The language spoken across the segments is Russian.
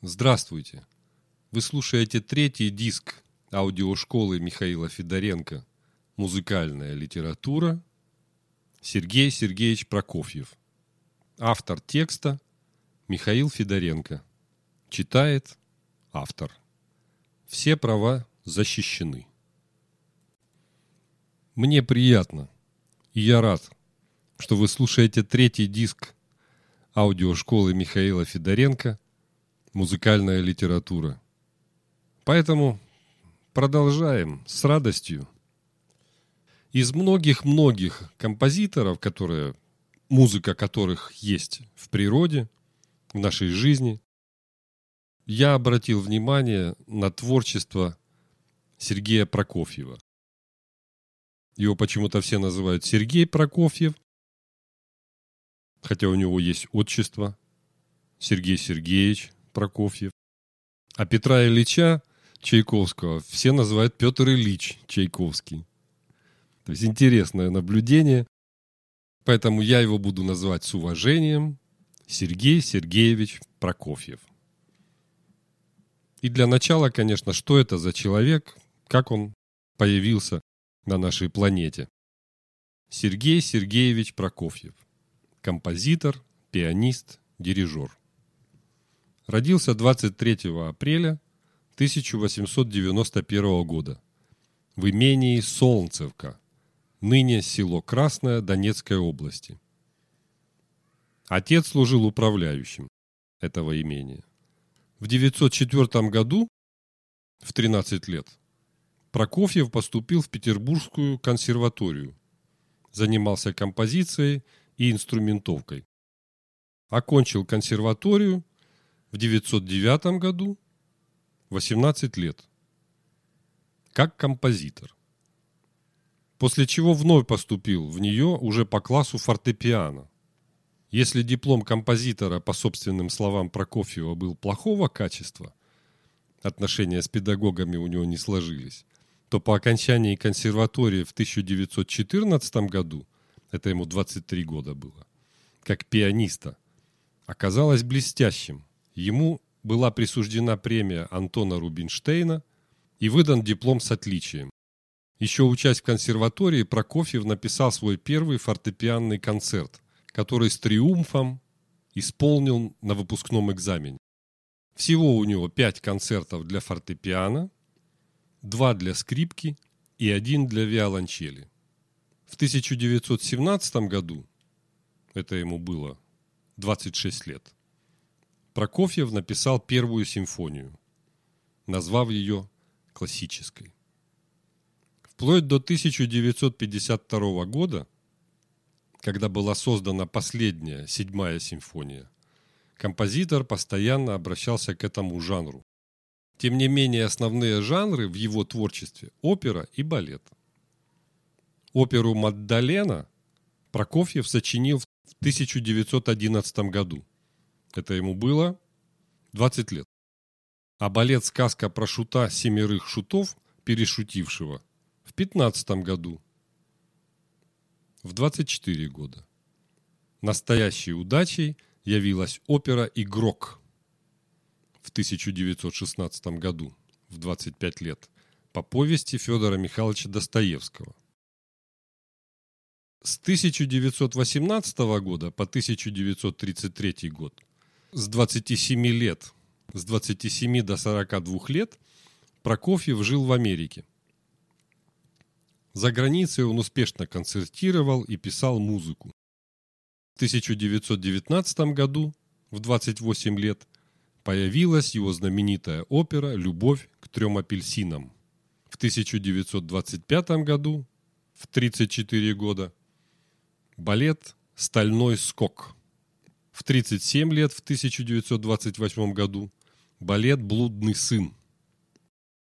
Здравствуйте! Вы слушаете третий диск аудиошколы Михаила Федоренко «Музыкальная литература» Сергей Сергеевич Прокофьев. Автор текста Михаил Федоренко. Читает автор. Все права защищены. Мне приятно, и я рад, что вы слушаете третий диск аудиошколы Михаила Федоренко «Музыкальная литература». Поэтому продолжаем с радостью. Из многих-многих композиторов, которые, музыка которых есть в природе, в нашей жизни, я обратил внимание на творчество Сергея Прокофьева. Его почему-то все называют Сергей Прокофьев, хотя у него есть отчество Сергей Сергеевич Прокофьев. А Петра Ильича Чайковского все называют Петр Ильич Чайковский. То есть интересное наблюдение. Поэтому я его буду называть с уважением Сергей Сергеевич Прокофьев. И для начала, конечно, что это за человек, как он появился на нашей планете. Сергей Сергеевич Прокофьев – композитор, пианист, дирижер. Родился 23 апреля 1891 года в имении Солнцевка, ныне село Красное Донецкой области. Отец служил управляющим этого имения. В 904 году, в 13 лет, Прокофьев поступил в Петербургскую консерваторию, занимался композицией и инструментовкой. Окончил консерваторию в 909 году, 18 лет, как композитор. После чего вновь поступил в нее уже по классу фортепиано. Если диплом композитора, по собственным словам Прокофьева, был плохого качества, отношения с педагогами у него не сложились, то по окончании консерватории в 1914 году – это ему 23 года было, как пианиста, оказалось блестящим. Ему была присуждена премия Антона Рубинштейна и выдан диплом с отличием. Еще учась в консерватории, Прокофьев написал свой первый фортепианный концерт, который с триумфом исполнил на выпускном экзамене. Всего у него пять концертов для фортепиано, два для скрипки и один для виолончели. В 1917 году, это ему было 26 лет, Прокофьев написал первую симфонию, назвав ее классической. Вплоть до 1952 года, когда была создана последняя, седьмая симфония, композитор постоянно обращался к этому жанру. Тем не менее, основные жанры в его творчестве – опера и балет – Оперу «Маддалена» Прокофьев сочинил в 1911 году. Это ему было 20 лет. А балет «Сказка про шута семерых шутов», перешутившего, в 15 году. В 24 года. Настоящей удачей явилась опера «Игрок» в 1916 году, в 25 лет, по повести Федора Михайловича Достоевского – с 1918 года по 1933 год, с 27 лет, с 27 до 42 лет Прокофьев жил в Америке. За границей он успешно концертировал и писал музыку. В 1919 году, в 28 лет, появилась его знаменитая опера «Любовь к трем апельсинам». В 1925 году, в 34 года, Балет «Стальной скок». В 37 лет, в 1928 году, балет «Блудный сын».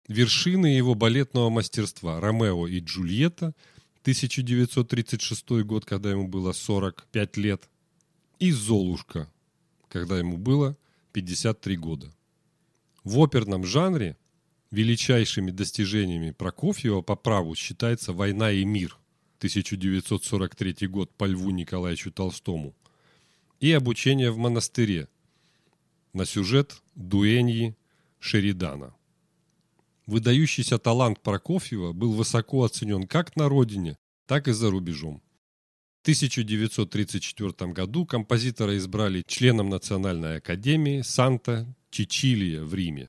Вершины его балетного мастерства «Ромео и Джульетта», 1936 год, когда ему было 45 лет, и «Золушка», когда ему было 53 года. В оперном жанре величайшими достижениями Прокофьева по праву считается «Война и мир», 1943 год по Льву Николаевичу Толстому, и обучение в монастыре на сюжет Дуэньи Шеридана. Выдающийся талант Прокофьева был высоко оценен как на родине, так и за рубежом. В 1934 году композитора избрали членом Национальной академии Санта-Чичилия в Риме.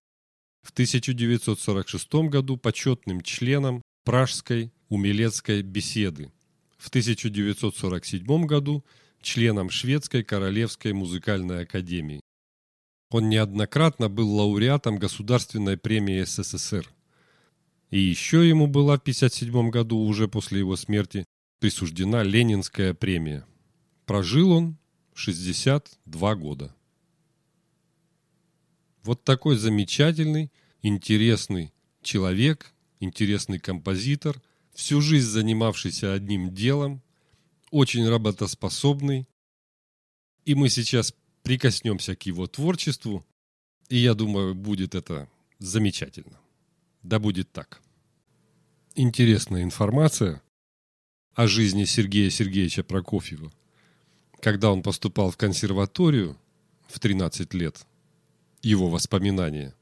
В 1946 году почетным членом Пражской умелецкой беседы. В 1947 году членом Шведской Королевской музыкальной академии. Он неоднократно был лауреатом Государственной премии СССР. И еще ему была в 1957 году, уже после его смерти, присуждена Ленинская премия. Прожил он 62 года. Вот такой замечательный, интересный человек, интересный композитор, всю жизнь занимавшийся одним делом, очень работоспособный. И мы сейчас прикоснемся к его творчеству, и я думаю, будет это замечательно. Да будет так. Интересная информация о жизни Сергея Сергеевича Прокофьева. Когда он поступал в консерваторию в 13 лет, его воспоминания,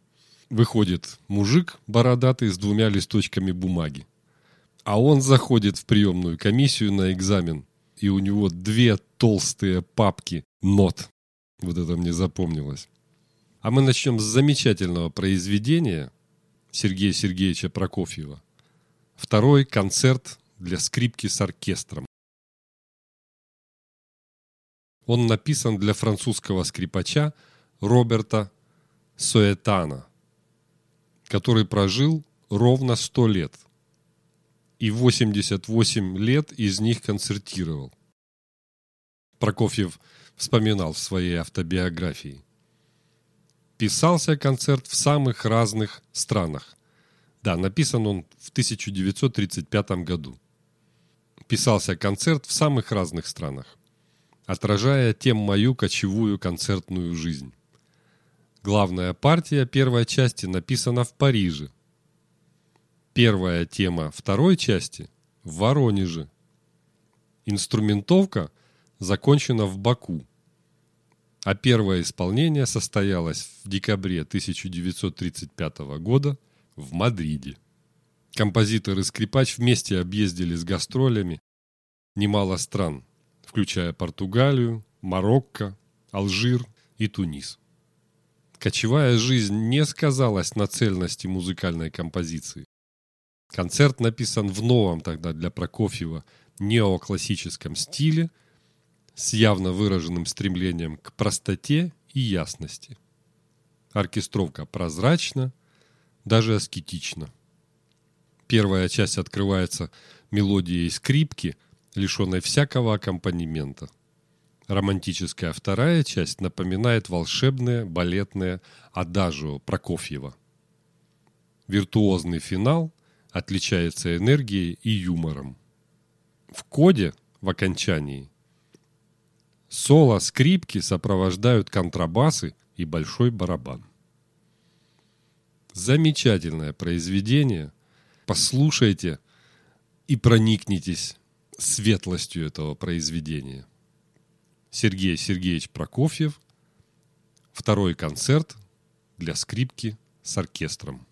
выходит мужик бородатый с двумя листочками бумаги. А он заходит в приемную комиссию на экзамен, и у него две толстые папки нот. Вот это мне запомнилось. А мы начнем с замечательного произведения Сергея Сергеевича Прокофьева. Второй концерт для скрипки с оркестром. Он написан для французского скрипача Роберта Суэтана, который прожил ровно 100 лет и 88 лет из них концертировал. Прокофьев вспоминал в своей автобиографии. Писался концерт в самых разных странах. Да, написан он в 1935 году писался концерт в самых разных странах, отражая тем мою кочевую концертную жизнь. Главная партия первой части написана в Париже. Первая тема второй части в Воронеже. Инструментовка закончена в Баку. А первое исполнение состоялось в декабре 1935 года в Мадриде. Композитор и скрипач вместе объездили с гастролями немало стран, включая Португалию, Марокко, Алжир и Тунис. Кочевая жизнь не сказалась на цельности музыкальной композиции. Концерт написан в новом тогда для Прокофьева неоклассическом стиле с явно выраженным стремлением к простоте и ясности. Оркестровка прозрачна, даже аскетична. Первая часть открывается мелодией скрипки, лишенной всякого аккомпанемента. Романтическая вторая часть напоминает волшебное балетное адажио Прокофьева. Виртуозный финал отличается энергией и юмором. В коде, в окончании, соло скрипки сопровождают контрабасы и большой барабан. Замечательное произведение – послушайте и проникнитесь светлостью этого произведения. Сергей Сергеевич Прокофьев. Второй концерт для скрипки с оркестром.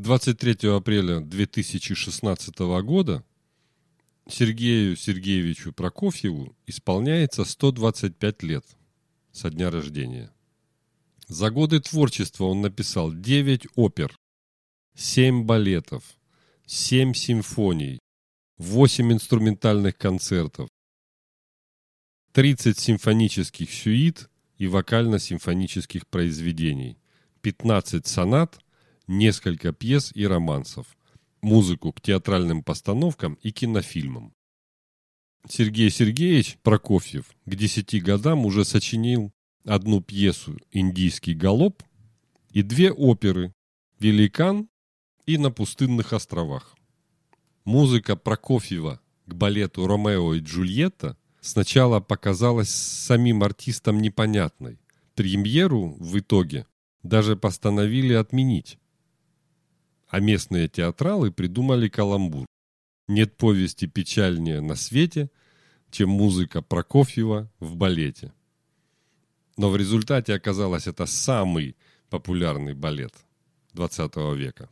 23 апреля 2016 года Сергею Сергеевичу Прокофьеву исполняется 125 лет со дня рождения. За годы творчества он написал 9 опер, 7 балетов, 7 симфоний, 8 инструментальных концертов, 30 симфонических сюит и вокально-симфонических произведений, 15 сонат, несколько пьес и романсов – музыку к театральным постановкам и кинофильмам. Сергей Сергеевич Прокофьев к десяти годам уже сочинил одну пьесу «Индийский галоп» и две оперы «Великан» и «На пустынных островах». Музыка Прокофьева к балету «Ромео и Джульетта» сначала показалась самим артистам непонятной. Премьеру в итоге даже постановили отменить а местные театралы придумали каламбур. Нет повести печальнее на свете, чем музыка Прокофьева в балете. Но в результате оказалось это самый популярный балет 20 века.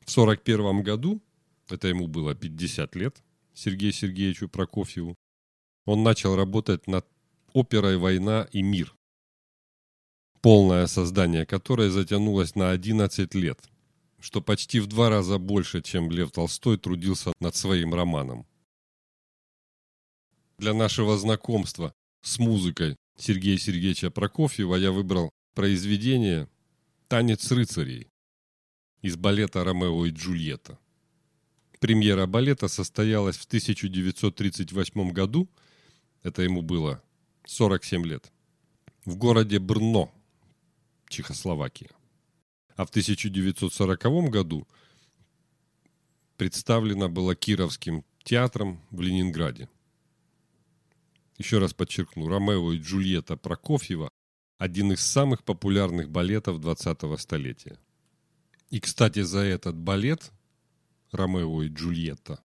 В 1941 году, это ему было 50 лет, Сергею Сергеевичу Прокофьеву, он начал работать над оперой «Война и мир», полное создание которой затянулось на 11 лет – что почти в два раза больше, чем Лев Толстой трудился над своим романом. Для нашего знакомства с музыкой Сергея Сергеевича Прокофьева я выбрал произведение «Танец рыцарей» из балета «Ромео и Джульетта». Премьера балета состоялась в 1938 году, это ему было 47 лет, в городе Брно, Чехословакия а в 1940 году представлена была Кировским театром в Ленинграде. Еще раз подчеркну, Ромео и Джульетта Прокофьева – один из самых популярных балетов 20-го столетия. И, кстати, за этот балет «Ромео и Джульетта»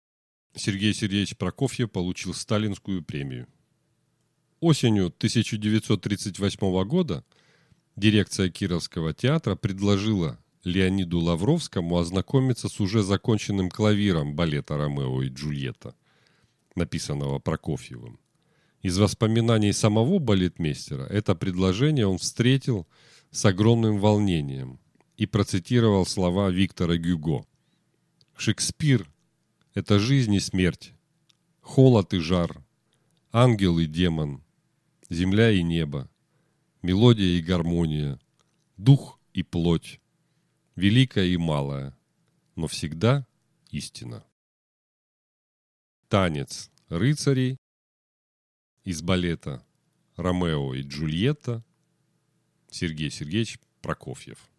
Сергей Сергеевич Прокофьев получил сталинскую премию. Осенью 1938 года – Дирекция Кировского театра предложила Леониду Лавровскому ознакомиться с уже законченным клавиром балета «Ромео и Джульетта», написанного Прокофьевым. Из воспоминаний самого балетмейстера это предложение он встретил с огромным волнением и процитировал слова Виктора Гюго. «Шекспир – это жизнь и смерть, холод и жар, ангел и демон, земля и небо, мелодия и гармония, дух и плоть, великое и малое, но всегда истина. Танец рыцарей из балета «Ромео и Джульетта» Сергей Сергеевич Прокофьев.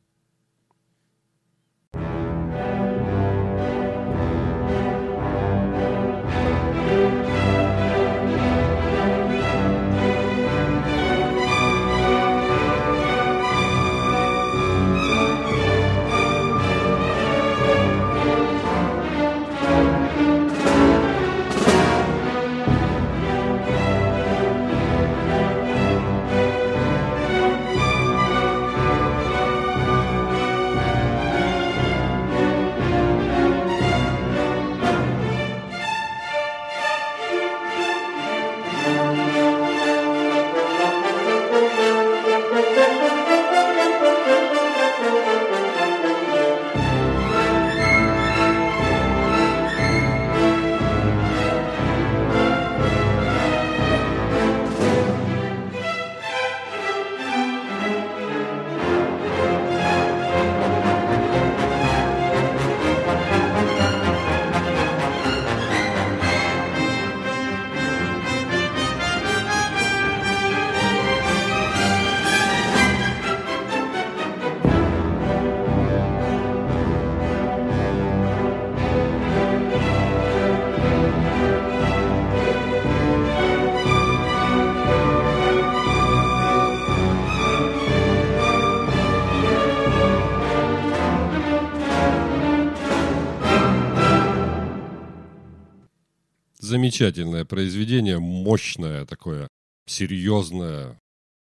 Замечательное произведение, мощное такое, серьезное.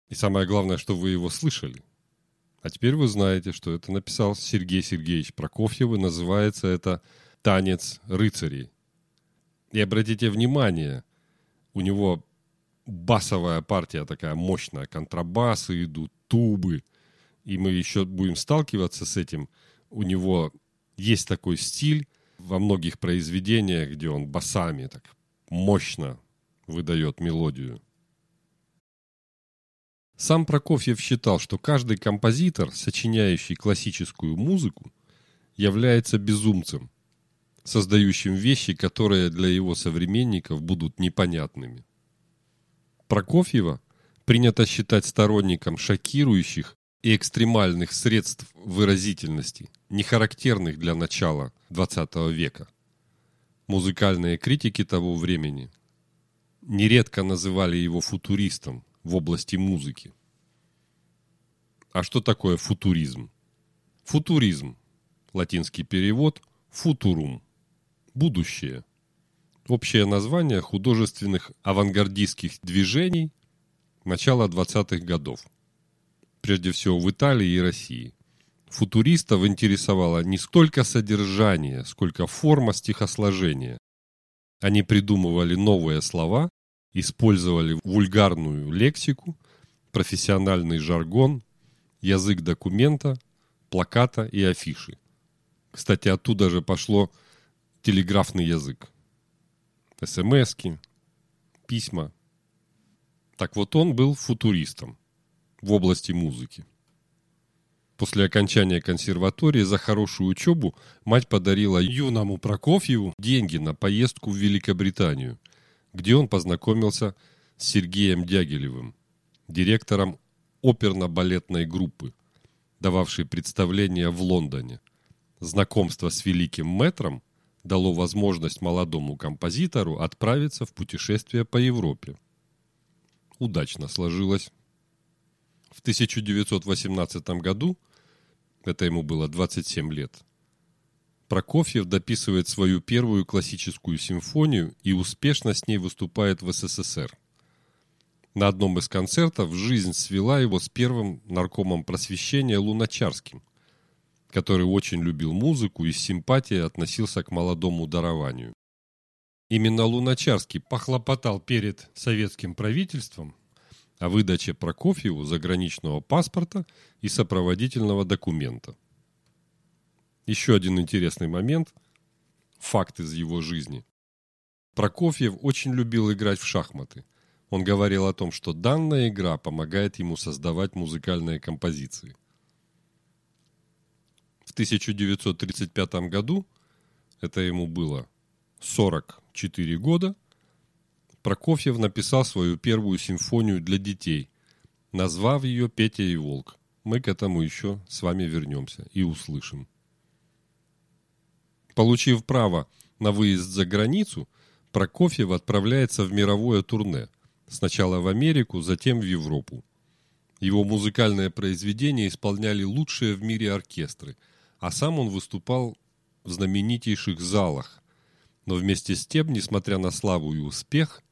И самое главное, что вы его слышали. А теперь вы знаете, что это написал Сергей Сергеевич Прокофьев, и называется это «Танец рыцарей». И обратите внимание, у него басовая партия такая мощная, контрабасы идут, тубы. И мы еще будем сталкиваться с этим. У него есть такой стиль во многих произведениях, где он басами так мощно выдает мелодию. Сам Прокофьев считал, что каждый композитор, сочиняющий классическую музыку, является безумцем, создающим вещи, которые для его современников будут непонятными. Прокофьева принято считать сторонником шокирующих и экстремальных средств выразительности, не характерных для начала XX века. Музыкальные критики того времени нередко называли его футуристом, в области музыки. А что такое футуризм? Футуризм. Латинский перевод «футурум» – будущее. Общее название художественных авангардистских движений начала 20-х годов. Прежде всего в Италии и России. Футуристов интересовало не столько содержание, сколько форма стихосложения. Они придумывали новые слова использовали вульгарную лексику, профессиональный жаргон, язык документа, плаката и афиши. Кстати, оттуда же пошло телеграфный язык. СМСки, письма. Так вот он был футуристом в области музыки. После окончания консерватории за хорошую учебу мать подарила юному Прокофьеву деньги на поездку в Великобританию – где он познакомился с Сергеем Дягилевым, директором оперно-балетной группы, дававшей представления в Лондоне. Знакомство с великим мэтром дало возможность молодому композитору отправиться в путешествие по Европе. Удачно сложилось. В 1918 году, это ему было 27 лет, Прокофьев дописывает свою первую классическую симфонию и успешно с ней выступает в СССР. На одном из концертов жизнь свела его с первым наркомом просвещения Луначарским, который очень любил музыку и с симпатией относился к молодому дарованию. Именно Луначарский похлопотал перед советским правительством о выдаче Прокофьеву заграничного паспорта и сопроводительного документа. Еще один интересный момент, факт из его жизни. Прокофьев очень любил играть в шахматы. Он говорил о том, что данная игра помогает ему создавать музыкальные композиции. В 1935 году, это ему было 44 года, Прокофьев написал свою первую симфонию для детей, назвав ее «Петя и Волк». Мы к этому еще с вами вернемся и услышим. Получив право на выезд за границу, Прокофьев отправляется в мировое турне. Сначала в Америку, затем в Европу. Его музыкальное произведение исполняли лучшие в мире оркестры, а сам он выступал в знаменитейших залах. Но вместе с тем, несмотря на славу и успех,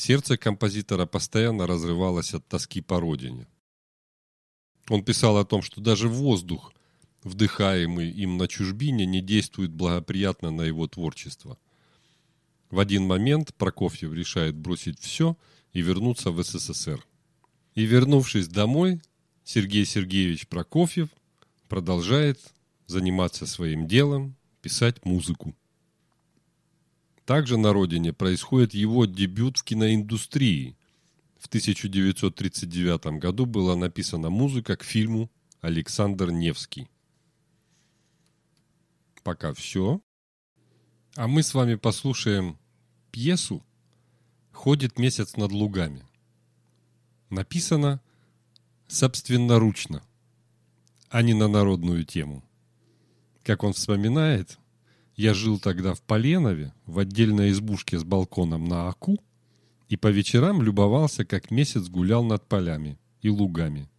сердце композитора постоянно разрывалось от тоски по родине. Он писал о том, что даже воздух вдыхаемый им на чужбине, не действует благоприятно на его творчество. В один момент Прокофьев решает бросить все и вернуться в СССР. И вернувшись домой, Сергей Сергеевич Прокофьев продолжает заниматься своим делом, писать музыку. Также на родине происходит его дебют в киноиндустрии. В 1939 году была написана музыка к фильму «Александр Невский» пока все. А мы с вами послушаем пьесу «Ходит месяц над лугами». Написано собственноручно, а не на народную тему. Как он вспоминает, я жил тогда в Поленове, в отдельной избушке с балконом на Аку, и по вечерам любовался, как месяц гулял над полями и лугами –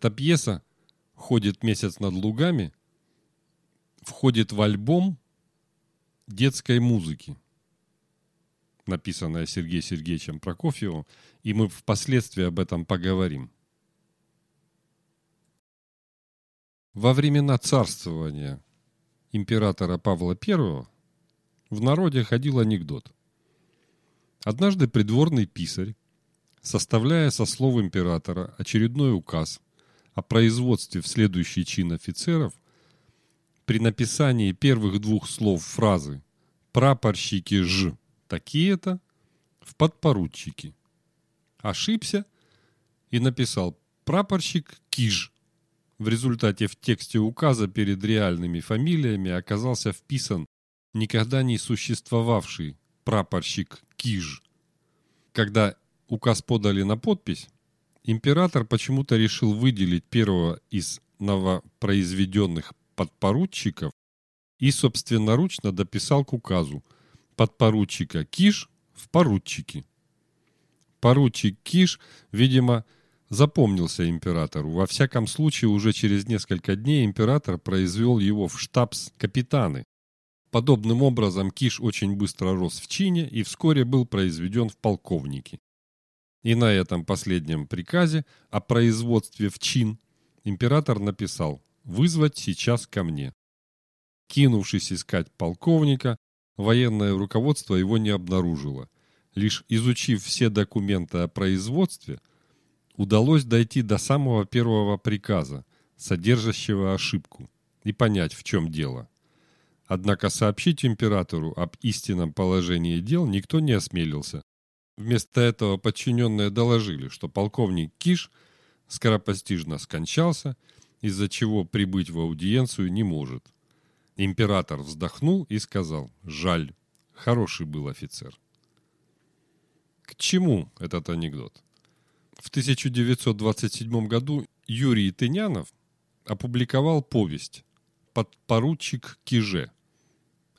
Эта пьеса «Ходит месяц над лугами» входит в альбом детской музыки, написанная Сергеем Сергеевичем Прокофьевым, и мы впоследствии об этом поговорим. Во времена царствования императора Павла I в народе ходил анекдот. Однажды придворный писарь, составляя со слов императора очередной указ о производстве в следующий чин офицеров, при написании первых двух слов фразы «прапорщики ж» такие-то в подпоручики. Ошибся и написал «прапорщик Киж». В результате в тексте указа перед реальными фамилиями оказался вписан никогда не существовавший прапорщик Киж. Когда указ подали на подпись, император почему-то решил выделить первого из новопроизведенных подпоручиков и собственноручно дописал к указу подпоручика Киш в поручики. Поручик Киш, видимо, запомнился императору. Во всяком случае, уже через несколько дней император произвел его в штабс-капитаны. Подобным образом Киш очень быстро рос в чине и вскоре был произведен в полковники. И на этом последнем приказе о производстве в чин император написал «вызвать сейчас ко мне». Кинувшись искать полковника, военное руководство его не обнаружило. Лишь изучив все документы о производстве – удалось дойти до самого первого приказа, содержащего ошибку, и понять, в чем дело. Однако сообщить императору об истинном положении дел никто не осмелился. Вместо этого подчиненные доложили, что полковник Киш скоропостижно скончался, из-за чего прибыть в аудиенцию не может. Император вздохнул и сказал «Жаль, хороший был офицер». К чему этот анекдот? В 1927 году Юрий Тынянов опубликовал повесть «Подпоручик Киже».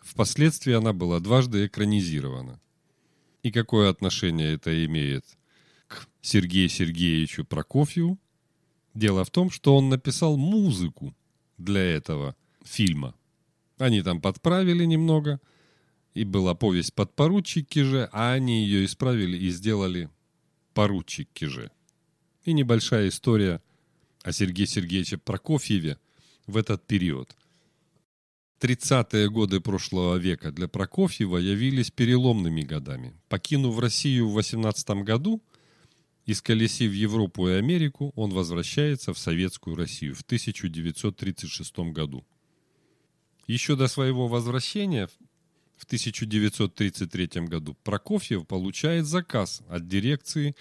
Впоследствии она была дважды экранизирована. И какое отношение это имеет к Сергею Сергеевичу Прокофьеву? Дело в том, что он написал музыку для этого фильма. Они там подправили немного, и была повесть «Подпоручик Киже», а они ее исправили и сделали поручик Киже. И небольшая история о Сергее Сергеевиче Прокофьеве в этот период. 30-е годы прошлого века для Прокофьева явились переломными годами. Покинув Россию в 18 году, исколесив Европу и Америку, он возвращается в Советскую Россию в 1936 году. Еще до своего возвращения в 1933 году Прокофьев получает заказ от дирекции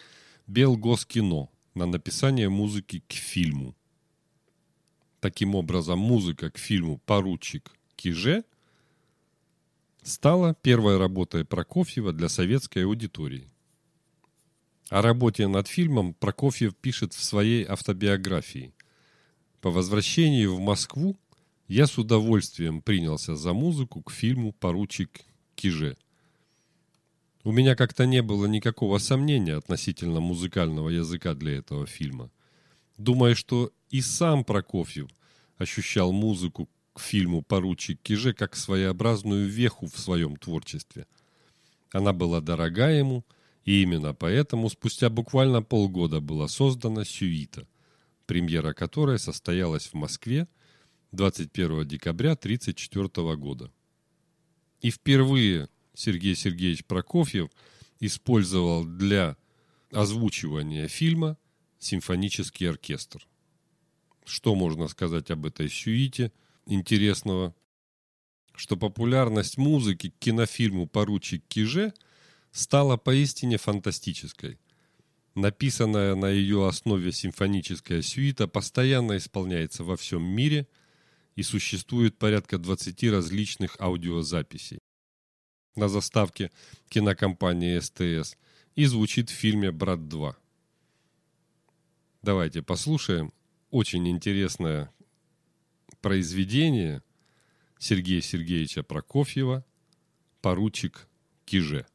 Белгоскино на написание музыки к фильму. Таким образом, музыка к фильму «Поручик Киже» стала первой работой Прокофьева для советской аудитории. О работе над фильмом Прокофьев пишет в своей автобиографии. По возвращении в Москву я с удовольствием принялся за музыку к фильму «Поручик Киже». У меня как-то не было никакого сомнения относительно музыкального языка для этого фильма. Думаю, что и сам Прокофьев ощущал музыку к фильму «Поручик Киже» как своеобразную веху в своем творчестве. Она была дорога ему, и именно поэтому спустя буквально полгода была создана «Сюита», премьера которой состоялась в Москве – 21 декабря 1934 года. И впервые Сергей Сергеевич Прокофьев использовал для озвучивания фильма симфонический оркестр. Что можно сказать об этой сюите интересного? Что популярность музыки к кинофильму «Поручик Киже» стала поистине фантастической. Написанная на ее основе симфоническая сюита постоянно исполняется во всем мире – и существует порядка 20 различных аудиозаписей. На заставке кинокомпании СТС и звучит в фильме «Брат 2». Давайте послушаем очень интересное произведение Сергея Сергеевича Прокофьева «Поручик Киже».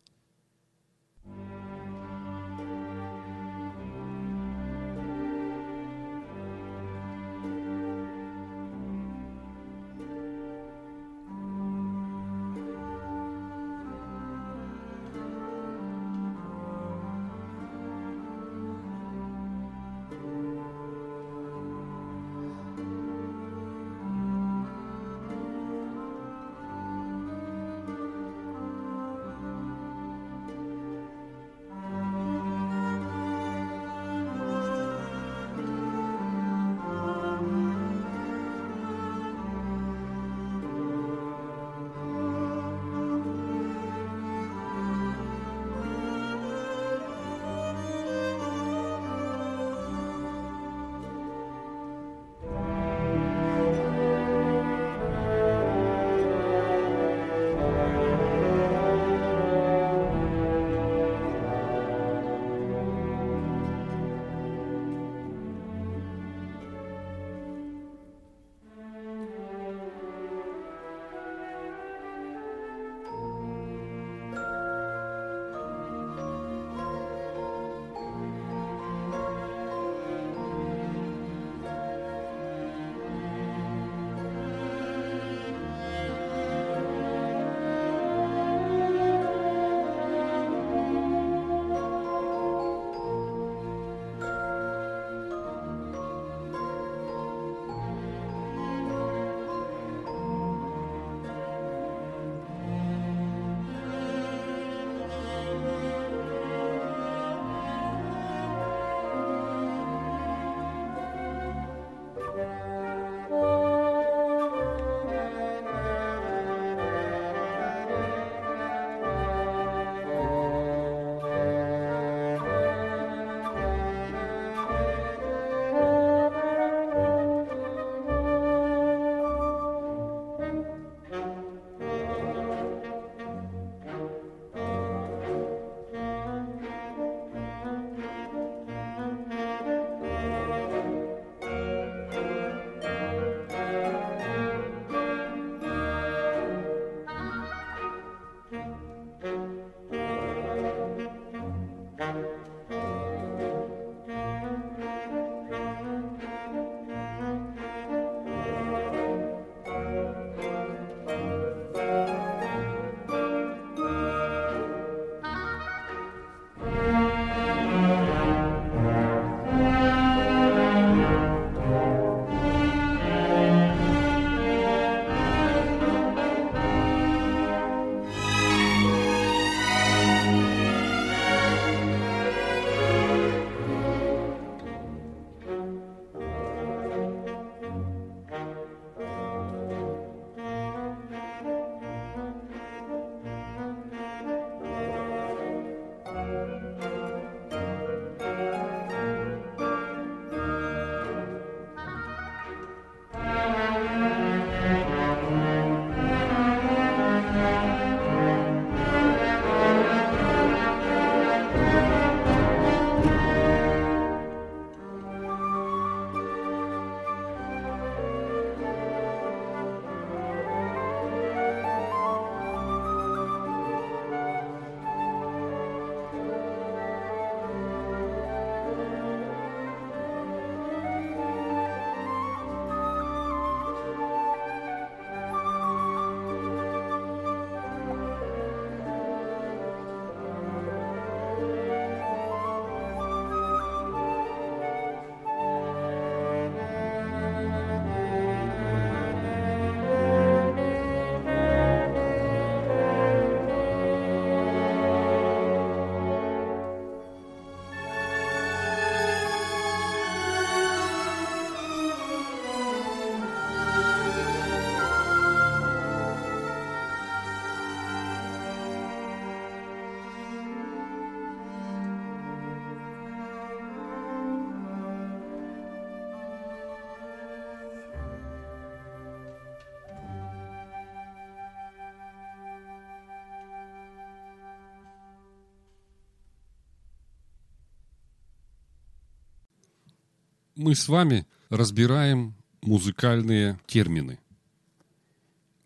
Мы с вами разбираем музыкальные термины.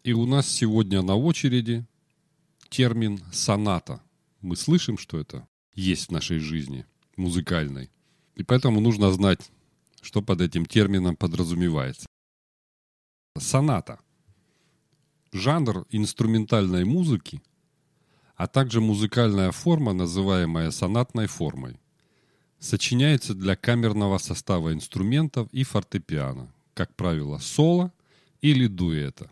И у нас сегодня на очереди термин «соната». Мы слышим, что это есть в нашей жизни музыкальной. И поэтому нужно знать, что под этим термином подразумевается. Соната. Жанр инструментальной музыки, а также музыкальная форма, называемая сонатной формой. Сочиняется для камерного состава инструментов и фортепиано, как правило, соло или дуэта.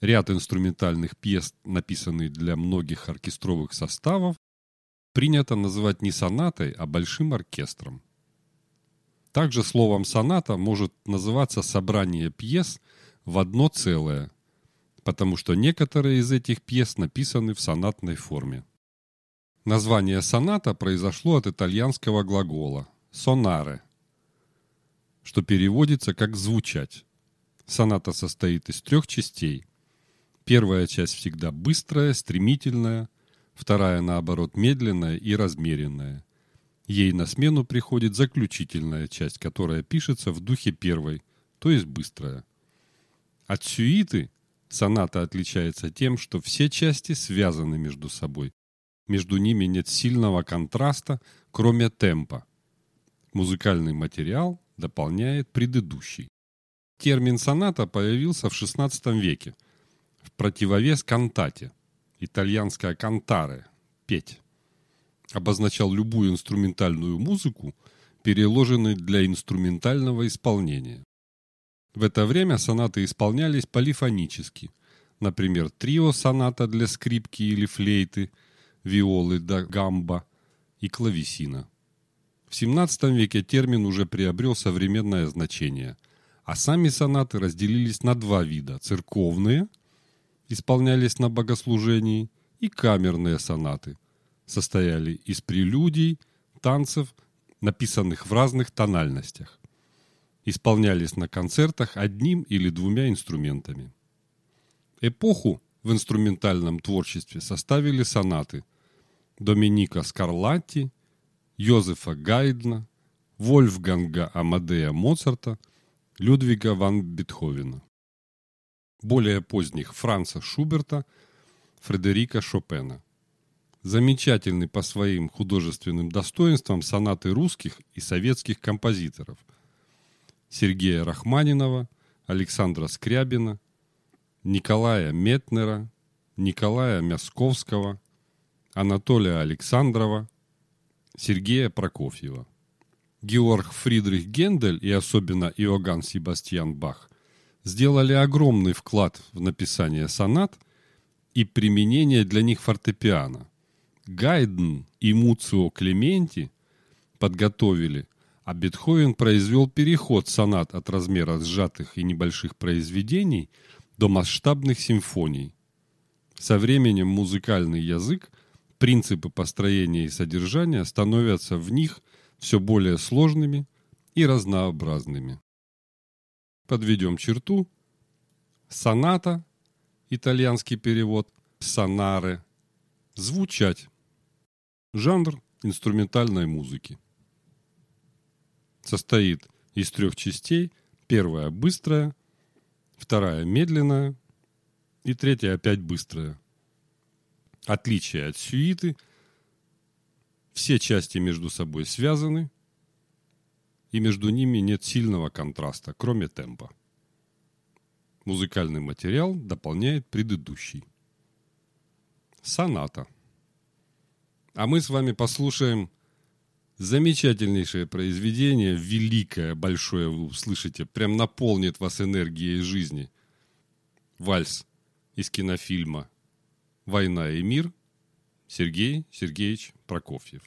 Ряд инструментальных пьес, написанных для многих оркестровых составов, принято называть не сонатой, а большим оркестром. Также словом соната может называться собрание пьес в одно целое, потому что некоторые из этих пьес написаны в сонатной форме. Название соната произошло от итальянского глагола «sonare», что переводится как «звучать». Соната состоит из трех частей. Первая часть всегда быстрая, стремительная, вторая, наоборот, медленная и размеренная. Ей на смену приходит заключительная часть, которая пишется в духе первой, то есть быстрая. От сюиты соната отличается тем, что все части связаны между собой. Между ними нет сильного контраста, кроме темпа. Музыкальный материал дополняет предыдущий. Термин соната появился в XVI веке в противовес кантате, итальянское кантаре – петь, обозначал любую инструментальную музыку, переложенную для инструментального исполнения. В это время сонаты исполнялись полифонически, например, трио-соната для скрипки или флейты, виолы да гамба и клавесина. В XVII веке термин уже приобрел современное значение, а сами сонаты разделились на два вида – церковные – исполнялись на богослужении, и камерные сонаты состояли из прелюдий, танцев, написанных в разных тональностях. Исполнялись на концертах одним или двумя инструментами. Эпоху в инструментальном творчестве составили сонаты Доминика Скарлатти, Йозефа Гайдна, Вольфганга Амадея Моцарта, Людвига ван Бетховена более поздних Франца Шуберта, Фредерика Шопена. Замечательны по своим художественным достоинствам сонаты русских и советских композиторов Сергея Рахманинова, Александра Скрябина, Николая Метнера, Николая Мясковского, Анатолия Александрова, Сергея Прокофьева. Георг Фридрих Гендель и особенно Иоганн Себастьян Бах сделали огромный вклад в написание сонат и применение для них фортепиано. Гайден и Муцио Клементи подготовили, а Бетховен произвел переход сонат от размера сжатых и небольших произведений до масштабных симфоний. Со временем музыкальный язык, принципы построения и содержания становятся в них все более сложными и разнообразными. Подведем черту. Соната, итальянский перевод, сонаре, звучать. Жанр инструментальной музыки. Состоит из трех частей. Первая быстрая, вторая медленная и третья опять быстрая. Отличие от сюиты. Все части между собой связаны – и между ними нет сильного контраста, кроме темпа. Музыкальный материал дополняет предыдущий. Соната. А мы с вами послушаем замечательнейшее произведение, великое, большое, вы услышите, прям наполнит вас энергией жизни. Вальс из кинофильма «Война и мир» Сергей Сергеевич Прокофьев.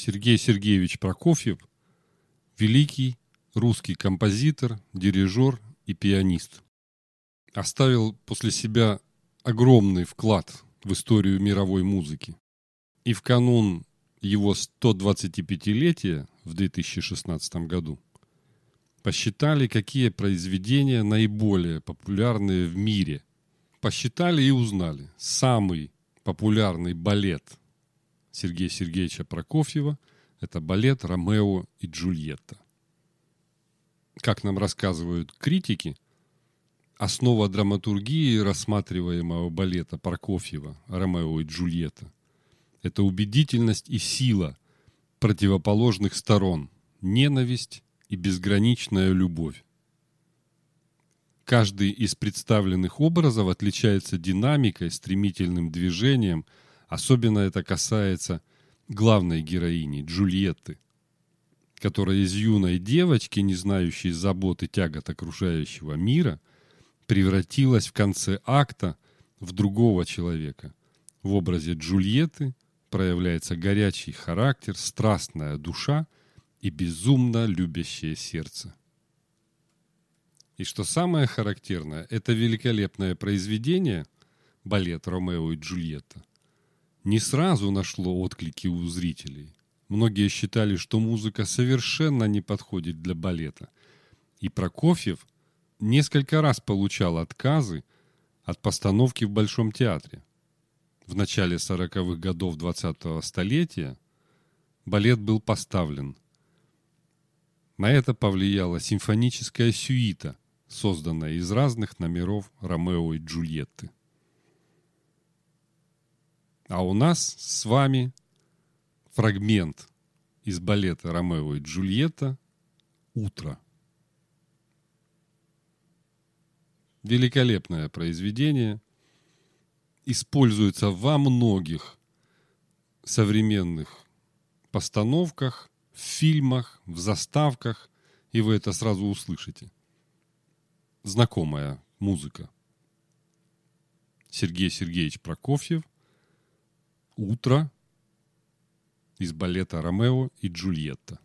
Сергей Сергеевич Прокофьев – великий русский композитор, дирижер и пианист. Оставил после себя огромный вклад в историю мировой музыки. И в канун его 125-летия в 2016 году посчитали, какие произведения наиболее популярные в мире. Посчитали и узнали. Самый популярный балет Сергея Сергеевича Прокофьева – это балет «Ромео и Джульетта». Как нам рассказывают критики, основа драматургии рассматриваемого балета Прокофьева «Ромео и Джульетта» – это убедительность и сила противоположных сторон, ненависть и безграничная любовь. Каждый из представленных образов отличается динамикой, стремительным движением, особенно это касается главной героини Джульетты – которая из юной девочки, не знающей забот и тягот окружающего мира, превратилась в конце акта в другого человека. В образе Джульетты проявляется горячий характер, страстная душа и безумно любящее сердце. И что самое характерное, это великолепное произведение, балет «Ромео и Джульетта», не сразу нашло отклики у зрителей. Многие считали, что музыка совершенно не подходит для балета. И Прокофьев несколько раз получал отказы от постановки в Большом театре. В начале 40-х годов 20-го столетия балет был поставлен. На это повлияла симфоническая сюита, созданная из разных номеров Ромео и Джульетты. А у нас с вами фрагмент из балета «Ромео и Джульетта» «Утро». Великолепное произведение. Используется во многих современных постановках, в фильмах, в заставках, и вы это сразу услышите. Знакомая музыка. Сергей Сергеевич Прокофьев. Утро из балета «Ромео и Джульетта».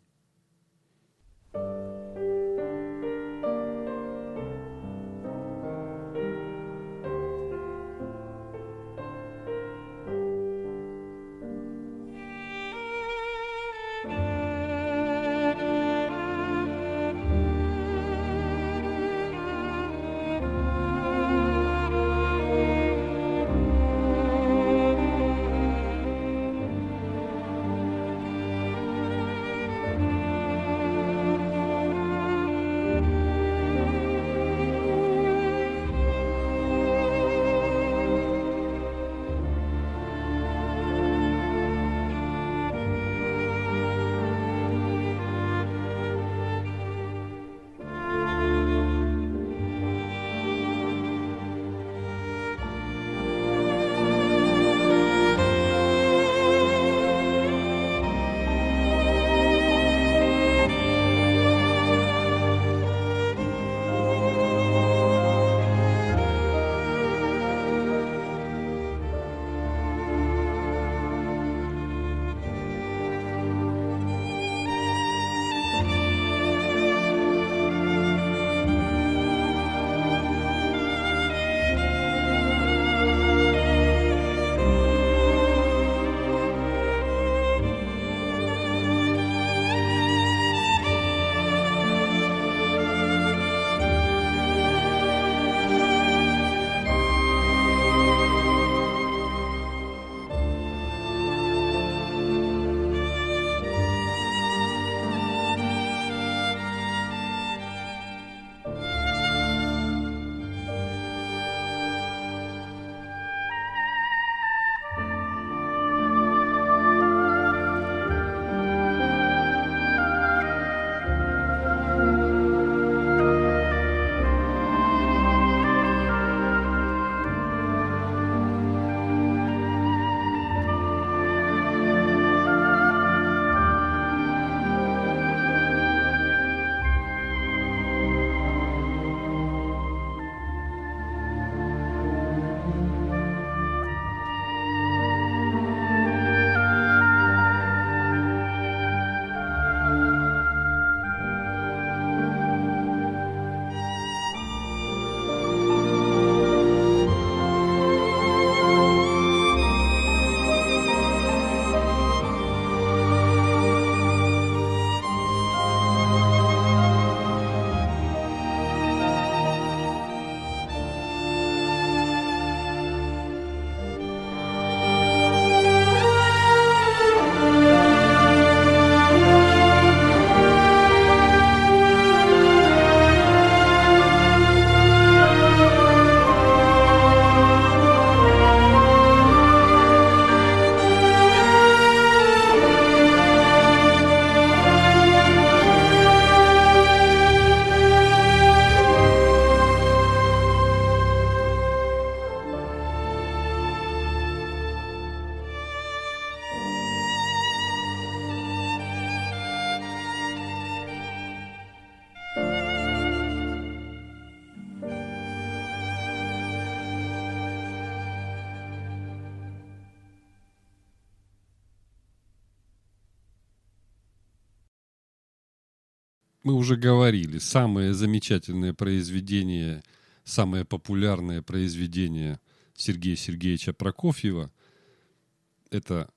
Уже говорили, самые замечательные произведения, самые популярные произведения Сергея Сергеевича Прокофьева – это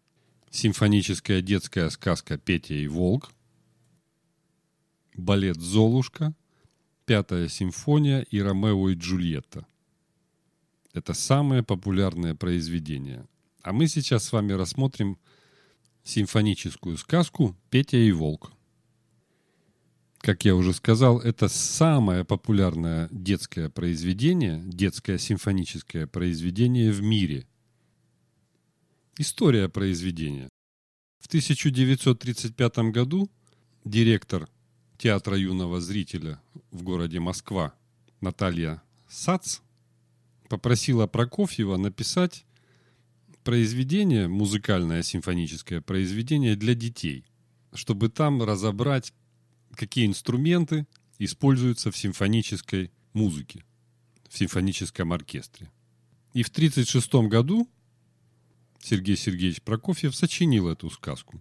симфоническая детская сказка «Петя и волк», балет «Золушка», «Пятая симфония» и «Ромео и Джульетта». Это самые популярные произведения. А мы сейчас с вами рассмотрим симфоническую сказку «Петя и волк». Как я уже сказал, это самое популярное детское произведение, детское симфоническое произведение в мире. История произведения. В 1935 году директор театра юного зрителя в городе Москва Наталья Сац попросила Прокофьева написать произведение, музыкальное симфоническое произведение для детей, чтобы там разобрать, какие инструменты используются в симфонической музыке, в симфоническом оркестре. И в 1936 году Сергей Сергеевич Прокофьев сочинил эту сказку.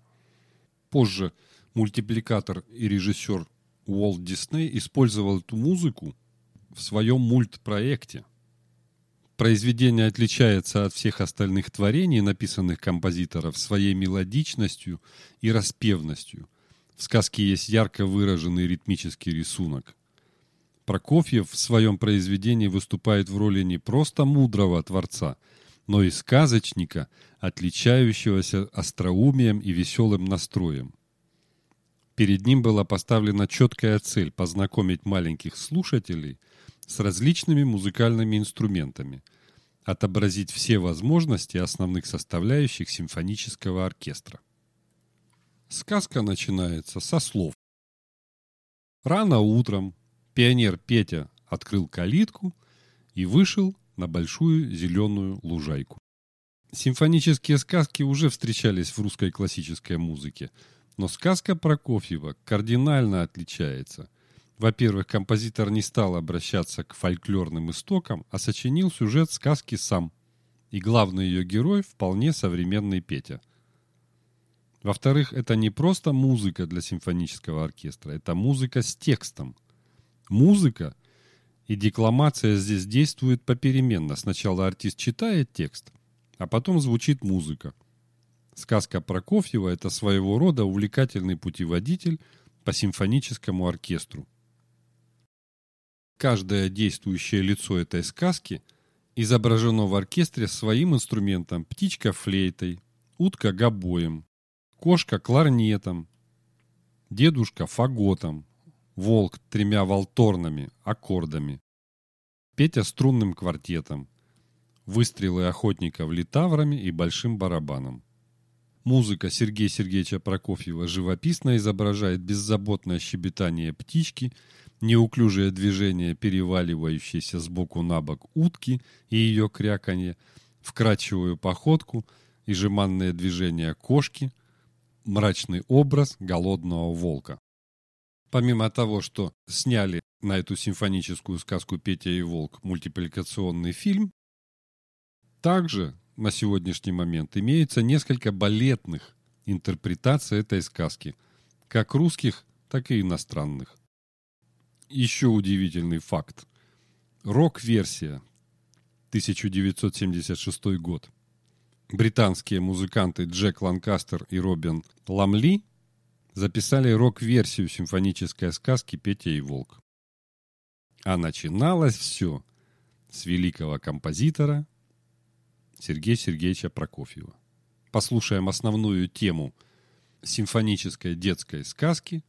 Позже мультипликатор и режиссер Уолт Дисней использовал эту музыку в своем мультпроекте – Произведение отличается от всех остальных творений, написанных композиторов, своей мелодичностью и распевностью. В сказке есть ярко выраженный ритмический рисунок. Прокофьев в своем произведении выступает в роли не просто мудрого творца, но и сказочника, отличающегося остроумием и веселым настроем. Перед ним была поставлена четкая цель познакомить маленьких слушателей с различными музыкальными инструментами, отобразить все возможности основных составляющих симфонического оркестра. Сказка начинается со слов. Рано утром пионер Петя открыл калитку и вышел на большую зеленую лужайку. Симфонические сказки уже встречались в русской классической музыке, но сказка Прокофьева кардинально отличается – во-первых, композитор не стал обращаться к фольклорным истокам, а сочинил сюжет сказки сам. И главный ее герой вполне современный Петя. Во-вторых, это не просто музыка для симфонического оркестра, это музыка с текстом. Музыка и декламация здесь действуют попеременно. Сначала артист читает текст, а потом звучит музыка. Сказка Прокофьева – это своего рода увлекательный путеводитель по симфоническому оркестру. Каждое действующее лицо этой сказки изображено в оркестре своим инструментом. Птичка флейтой, утка гобоем, кошка кларнетом, дедушка фаготом, волк тремя волторнами, аккордами, Петя струнным квартетом, выстрелы охотников литаврами и большим барабаном. Музыка Сергея Сергеевича Прокофьева живописно изображает беззаботное щебетание птички неуклюжее движение переваливающейся сбоку на бок утки и ее кряканье, вкрадчивую походку и жеманное движение кошки, мрачный образ голодного волка. Помимо того, что сняли на эту симфоническую сказку «Петя и волк» мультипликационный фильм, также на сегодняшний момент имеется несколько балетных интерпретаций этой сказки, как русских, так и иностранных еще удивительный факт. Рок-версия 1976 год. Британские музыканты Джек Ланкастер и Робин Ламли записали рок-версию симфонической сказки «Петя и волк». А начиналось все с великого композитора Сергея Сергеевича Прокофьева. Послушаем основную тему симфонической детской сказки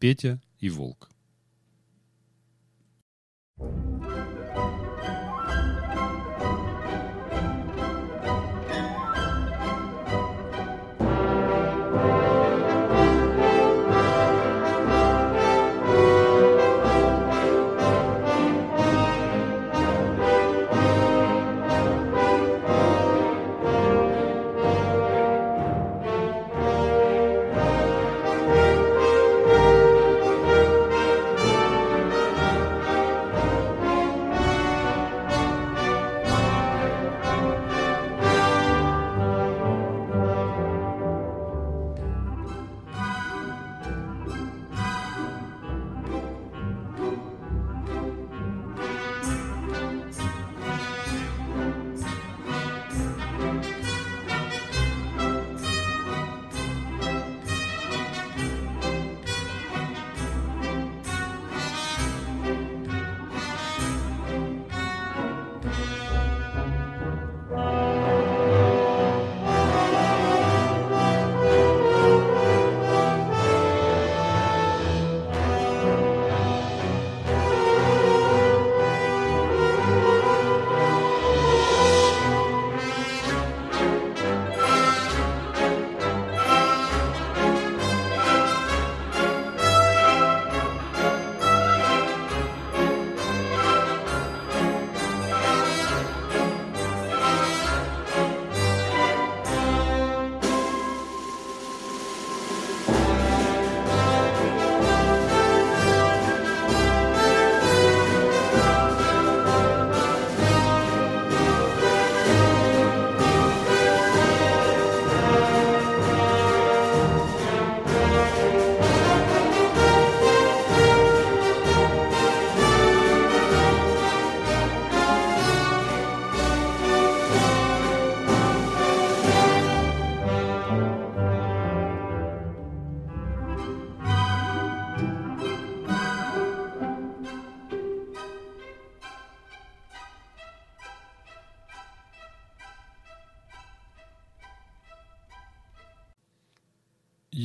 «Петя и волк».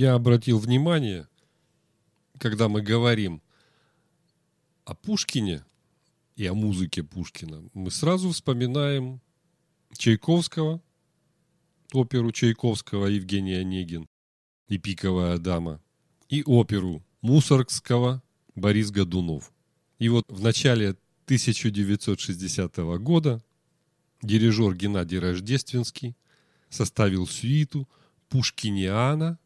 Я обратил внимание, когда мы говорим о Пушкине и о музыке Пушкина, мы сразу вспоминаем Чайковского, оперу Чайковского Евгения Онегин и «Пиковая дама», и оперу Мусоргского Борис Годунов. И вот в начале 1960 года дирижер Геннадий Рождественский составил сюиту Пушкиниана,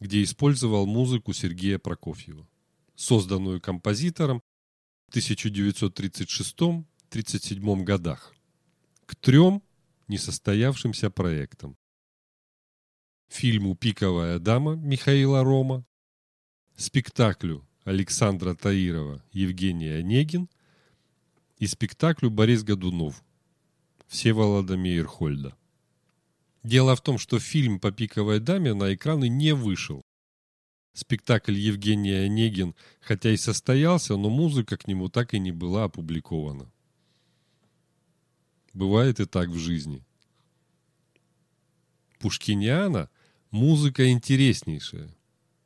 где использовал музыку Сергея Прокофьева, созданную композитором в 1936-37 годах к трем несостоявшимся проектам. Фильму «Пиковая дама» Михаила Рома, спектаклю Александра Таирова Евгений Онегин и спектаклю Борис Годунов Всеволода Мейерхольда. Дело в том, что фильм по «Пиковой даме» на экраны не вышел. Спектакль Евгения Онегин, хотя и состоялся, но музыка к нему так и не была опубликована. Бывает и так в жизни. Пушкиниана – музыка интереснейшая.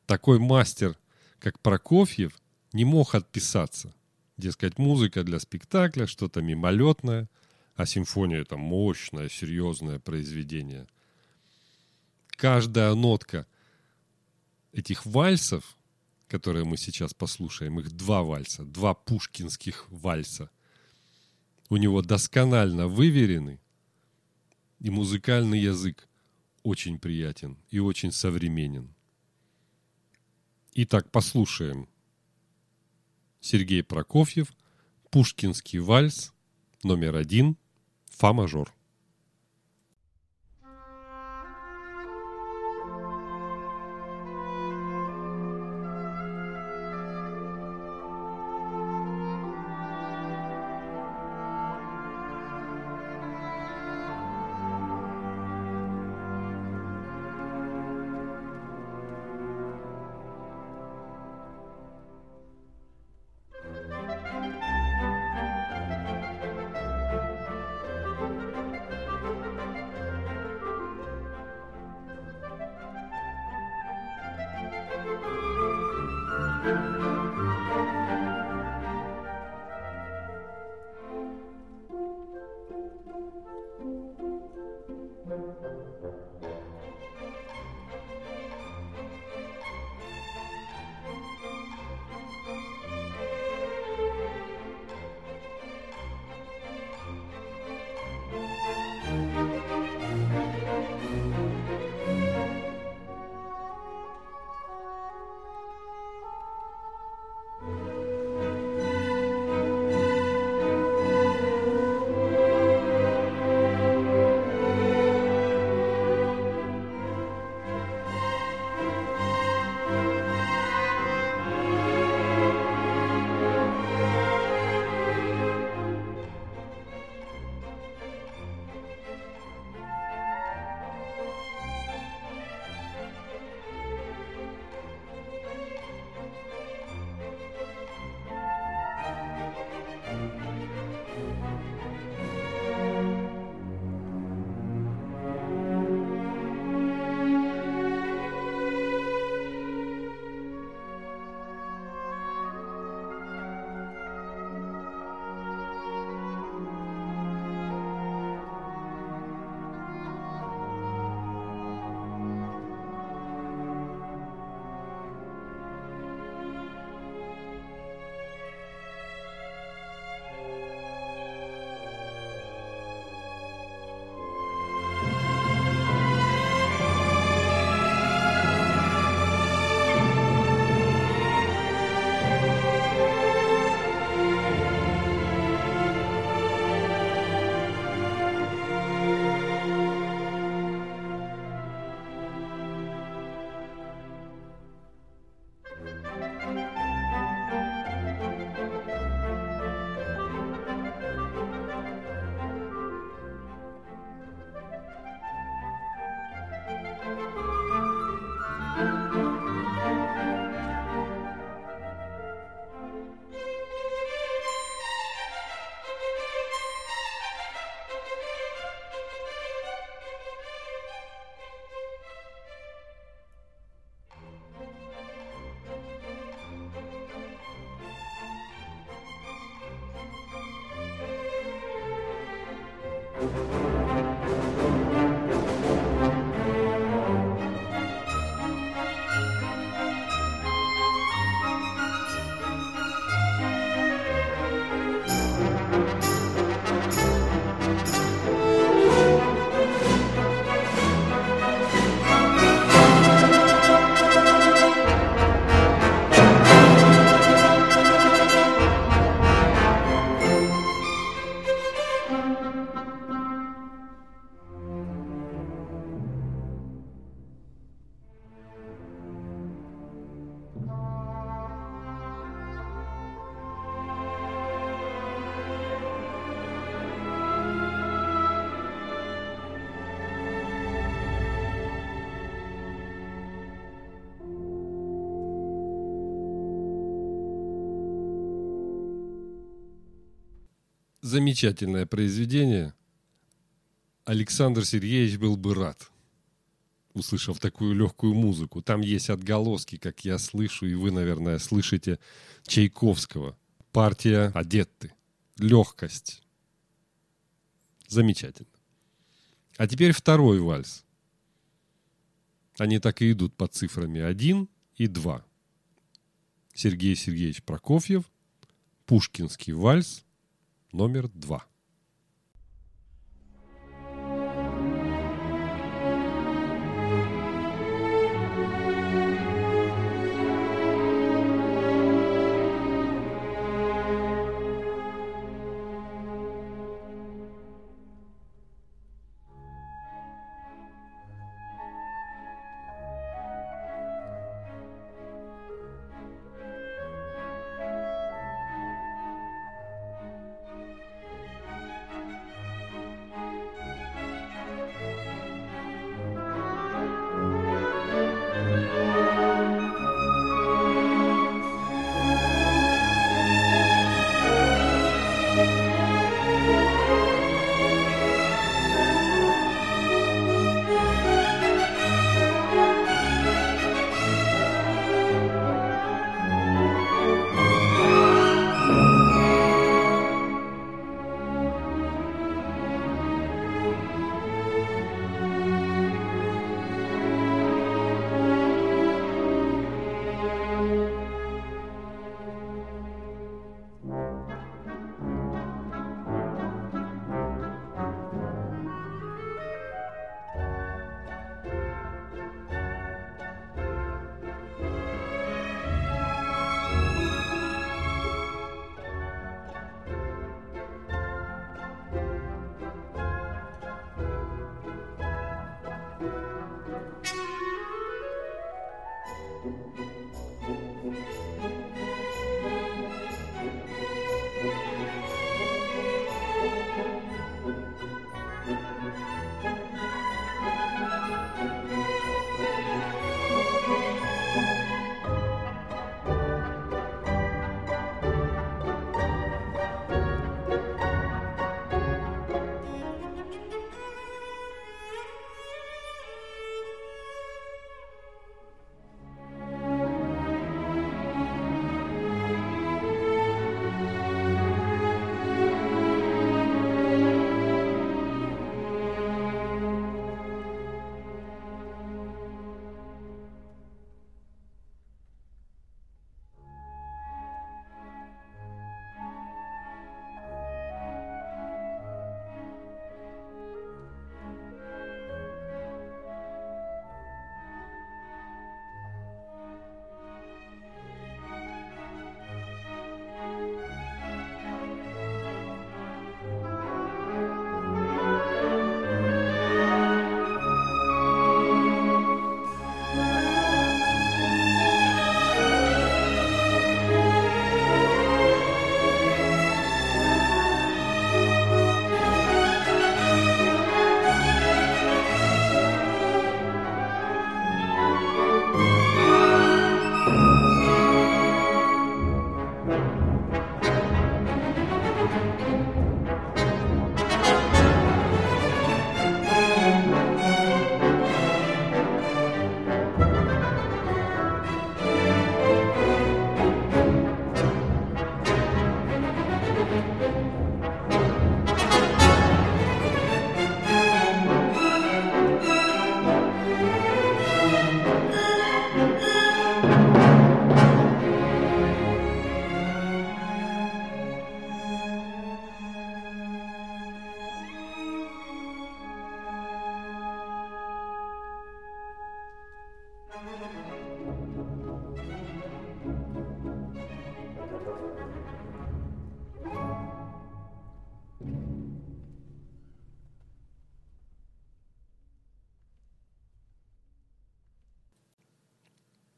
Такой мастер, как Прокофьев, не мог отписаться. Дескать, музыка для спектакля, что-то мимолетное – а симфония это мощное, серьезное произведение. Каждая нотка этих вальсов, которые мы сейчас послушаем, их два вальса, два пушкинских вальса, у него досконально выверены, и музыкальный язык очень приятен и очень современен. Итак, послушаем. Сергей Прокофьев, Пушкинский вальс, номер один – Fá major. Замечательное произведение. Александр Сергеевич был бы рад, услышав такую легкую музыку. Там есть отголоски, как я слышу, и вы, наверное, слышите Чайковского. Партия «Одетты». Легкость. Замечательно. А теперь второй вальс. Они так и идут под цифрами 1 и 2. Сергей Сергеевич Прокофьев, Пушкинский вальс, номер 2.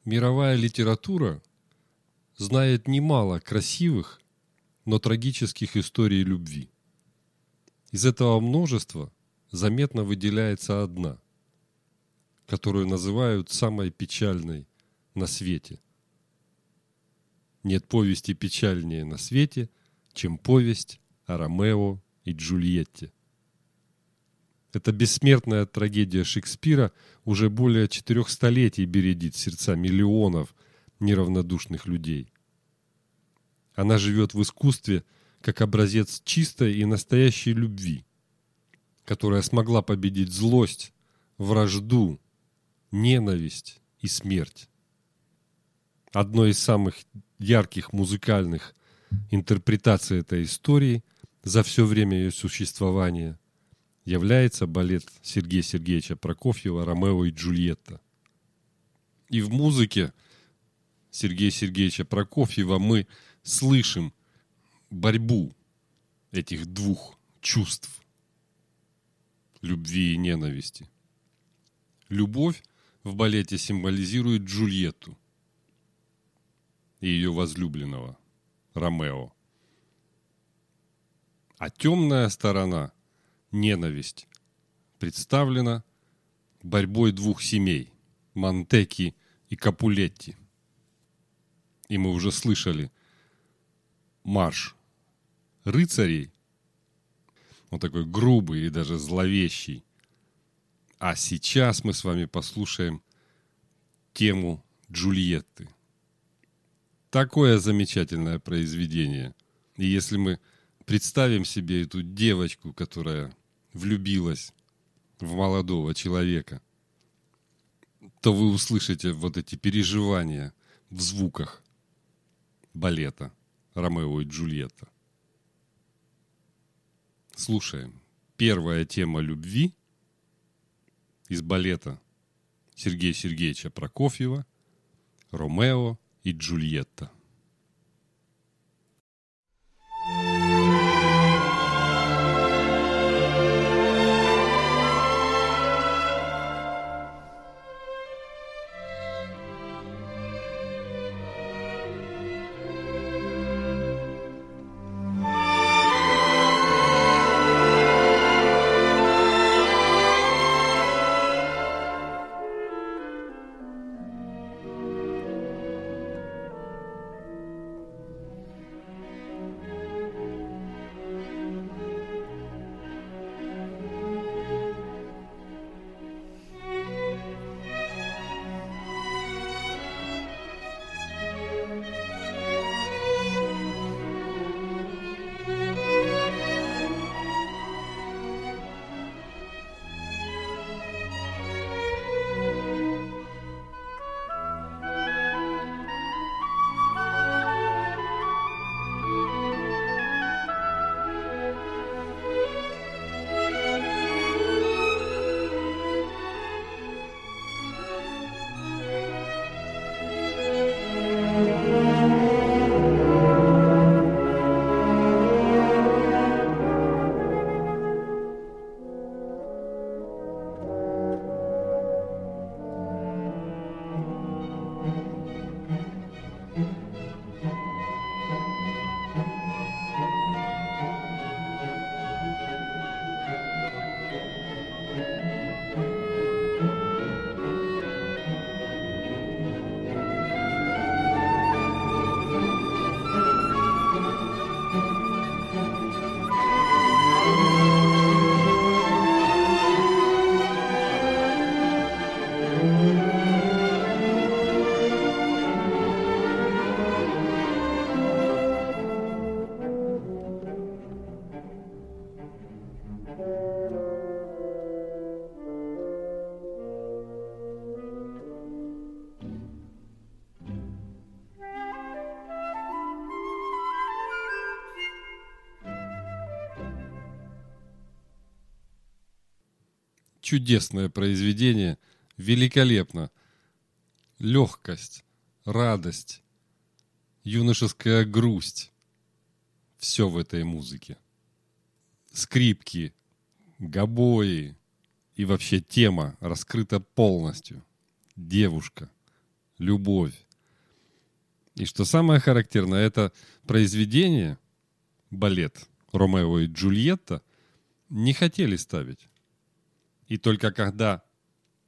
Мировая литература знает немало красивых, но трагических историй любви. Из этого множества заметно выделяется одна, которую называют самой печальной на свете. Нет повести печальнее на свете, чем повесть о Ромео и Джульетте. Эта бессмертная трагедия Шекспира уже более четырех столетий бередит сердца миллионов неравнодушных людей. Она живет в искусстве как образец чистой и настоящей любви, которая смогла победить злость, вражду, ненависть и смерть. Одной из самых ярких музыкальных интерпретаций этой истории за все время ее существования является балет Сергея Сергеевича Прокофьева «Ромео и Джульетта». И в музыке Сергея Сергеевича Прокофьева мы слышим борьбу этих двух чувств – любви и ненависти. Любовь в балете символизирует Джульетту и ее возлюбленного Ромео. А темная сторона, ненависть, представлена борьбой двух семей – Монтеки и Капулетти. И мы уже слышали марш рыцарей, он такой грубый и даже зловещий. А сейчас мы с вами послушаем тему Джульетты. Такое замечательное произведение. И если мы представим себе эту девочку, которая влюбилась в молодого человека, то вы услышите вот эти переживания в звуках балета «Ромео и Джульетта». Слушаем. Первая тема любви из балета Сергея Сергеевича Прокофьева «Ромео и Джульетта». Чудесное произведение, великолепно. Легкость, радость, юношеская грусть. Все в этой музыке. Скрипки, гобои и вообще тема раскрыта полностью. Девушка, любовь. И что самое характерное, это произведение, балет Ромео и Джульетта, не хотели ставить. И только когда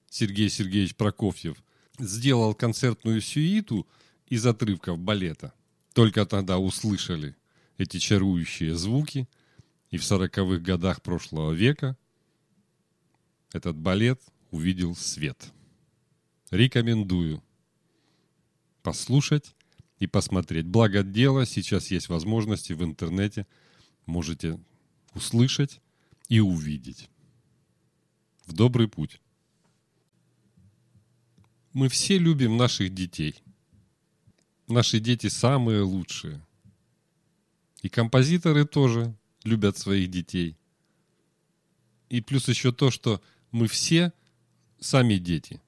Сергей Сергеевич Прокофьев сделал концертную сюиту из отрывков балета, только тогда услышали эти чарующие звуки И в сороковых годах прошлого века этот балет увидел свет. Рекомендую послушать и посмотреть. Благо дело, сейчас есть возможности в интернете. Можете услышать и увидеть. В добрый путь. Мы все любим наших детей. Наши дети самые лучшие. И композиторы тоже любят своих детей. И плюс еще то, что мы все сами дети.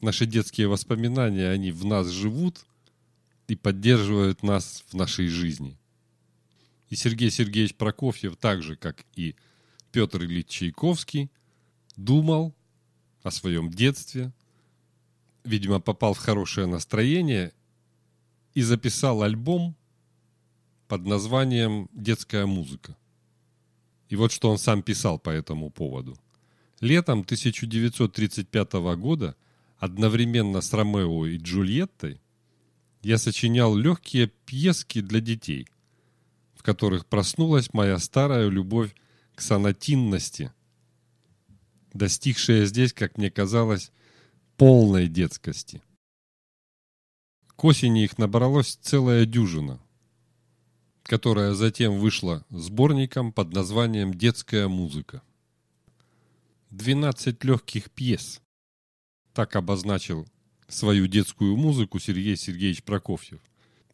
Наши детские воспоминания, они в нас живут и поддерживают нас в нашей жизни. И Сергей Сергеевич Прокофьев, так же, как и Петр Ильич Чайковский, думал о своем детстве, видимо, попал в хорошее настроение и записал альбом под названием «Детская музыка». И вот что он сам писал по этому поводу. Летом 1935 года одновременно с Ромео и Джульеттой я сочинял легкие пьески для детей, в которых проснулась моя старая любовь к сонатинности, достигшая здесь, как мне казалось, полной детскости. К осени их набралось целая дюжина – которая затем вышла сборником под названием «Детская музыка». «Двенадцать легких пьес». Так обозначил свою детскую музыку Сергей Сергеевич Прокофьев.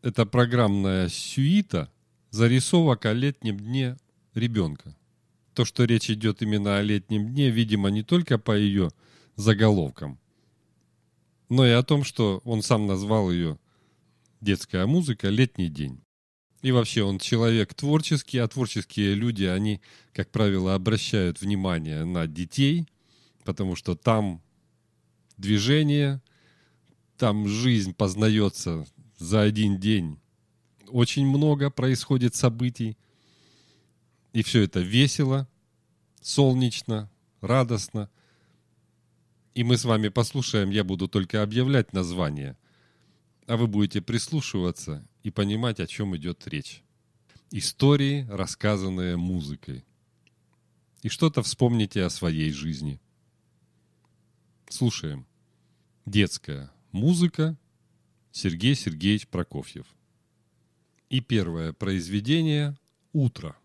Это программная сюита зарисовок о летнем дне ребенка. То, что речь идет именно о летнем дне, видимо, не только по ее заголовкам, но и о том, что он сам назвал ее «Детская музыка. Летний день». И вообще он человек творческий, а творческие люди, они, как правило, обращают внимание на детей, потому что там движение, там жизнь познается за один день. Очень много происходит событий. И все это весело, солнечно, радостно. И мы с вами послушаем, я буду только объявлять название, а вы будете прислушиваться и понимать, о чем идет речь. Истории, рассказанные музыкой. И что-то вспомните о своей жизни. Слушаем. Детская музыка. Сергей Сергеевич Прокофьев. И первое произведение «Утро».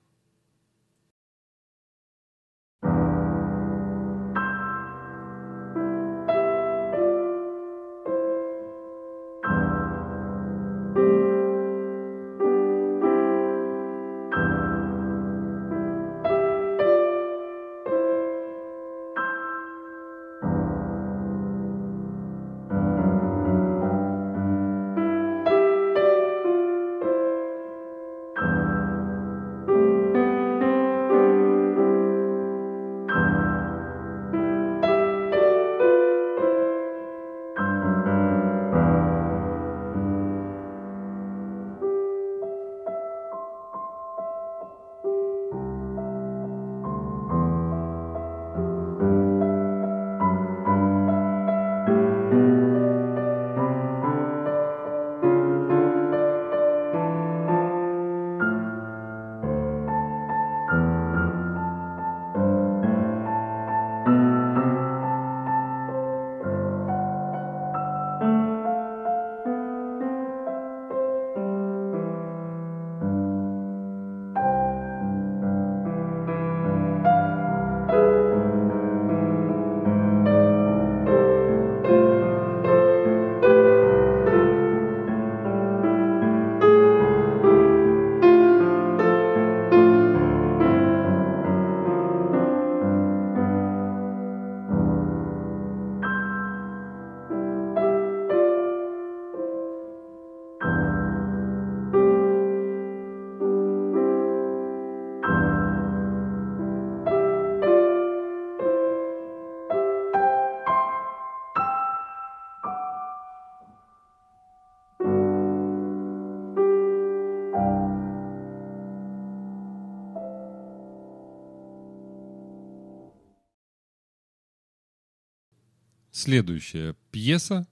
Следующая пьеса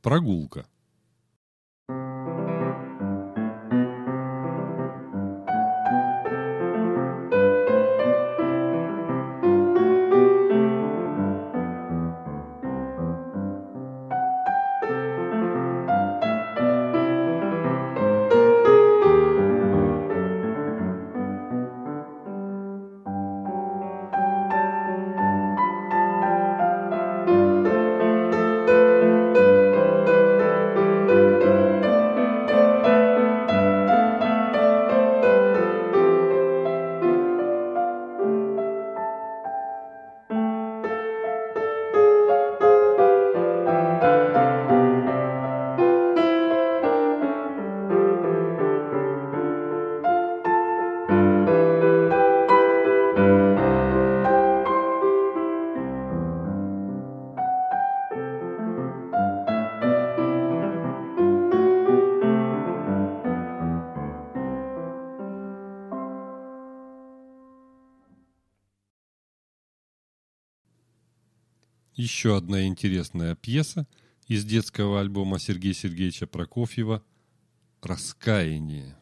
«Прогулка». Еще одна интересная пьеса из детского альбома Сергея Сергеевича Прокофьева «Раскаяние».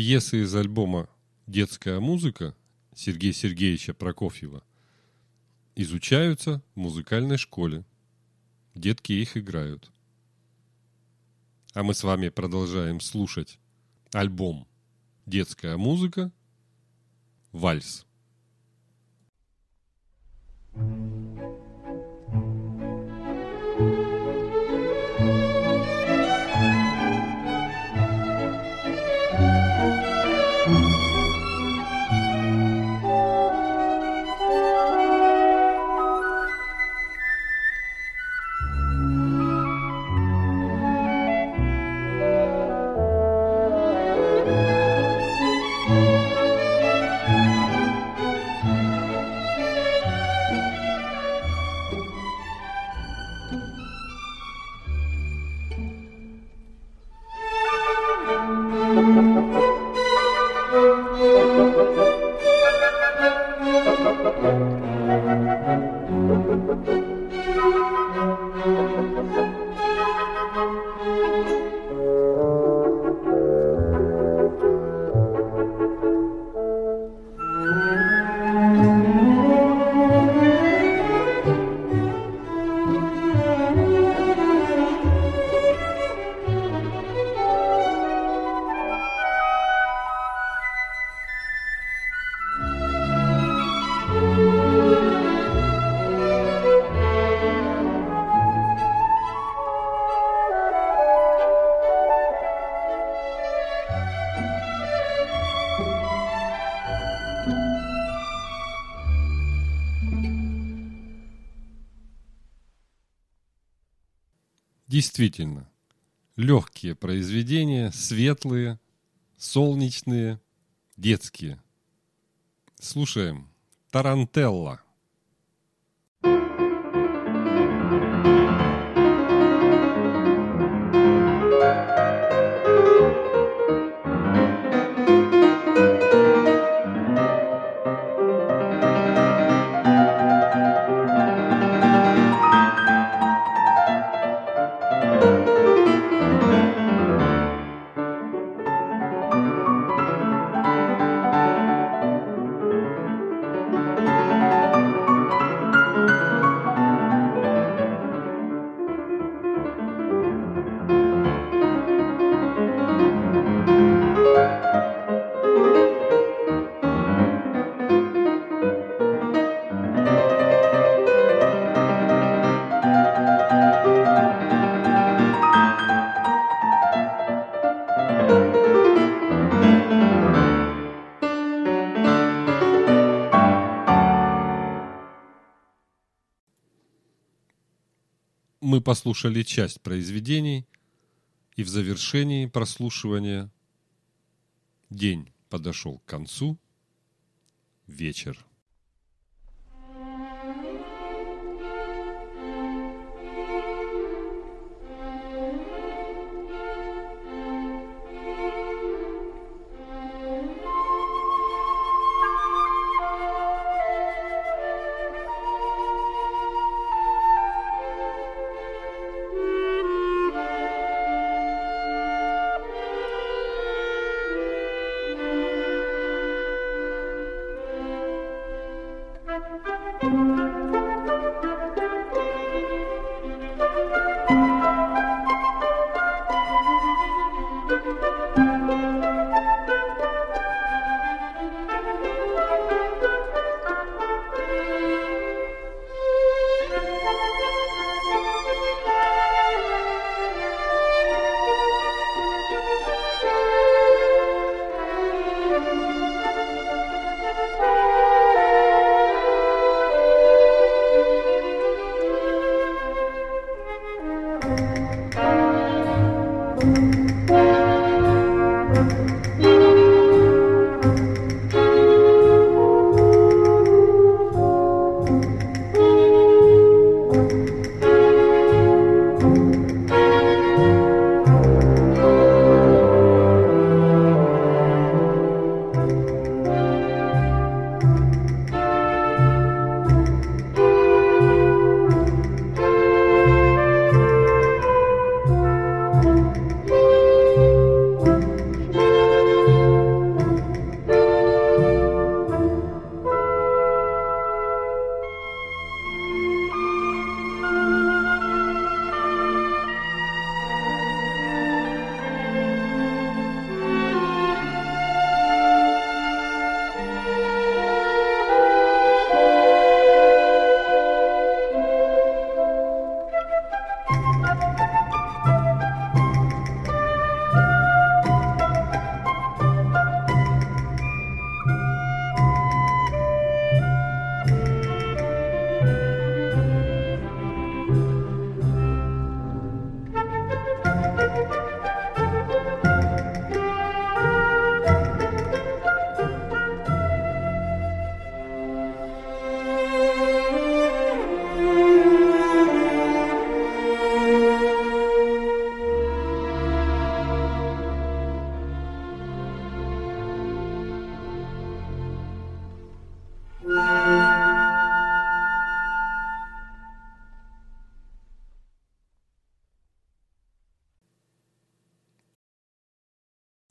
Пьесы из альбома «Детская музыка» Сергея Сергеевича Прокофьева изучаются в музыкальной школе. Детки их играют. А мы с вами продолжаем слушать альбом «Детская музыка» «Вальс». Действительно, легкие произведения, светлые, солнечные, детские. Слушаем. Тарантелла. Послушали часть произведений, и в завершении прослушивания день подошел к концу, вечер.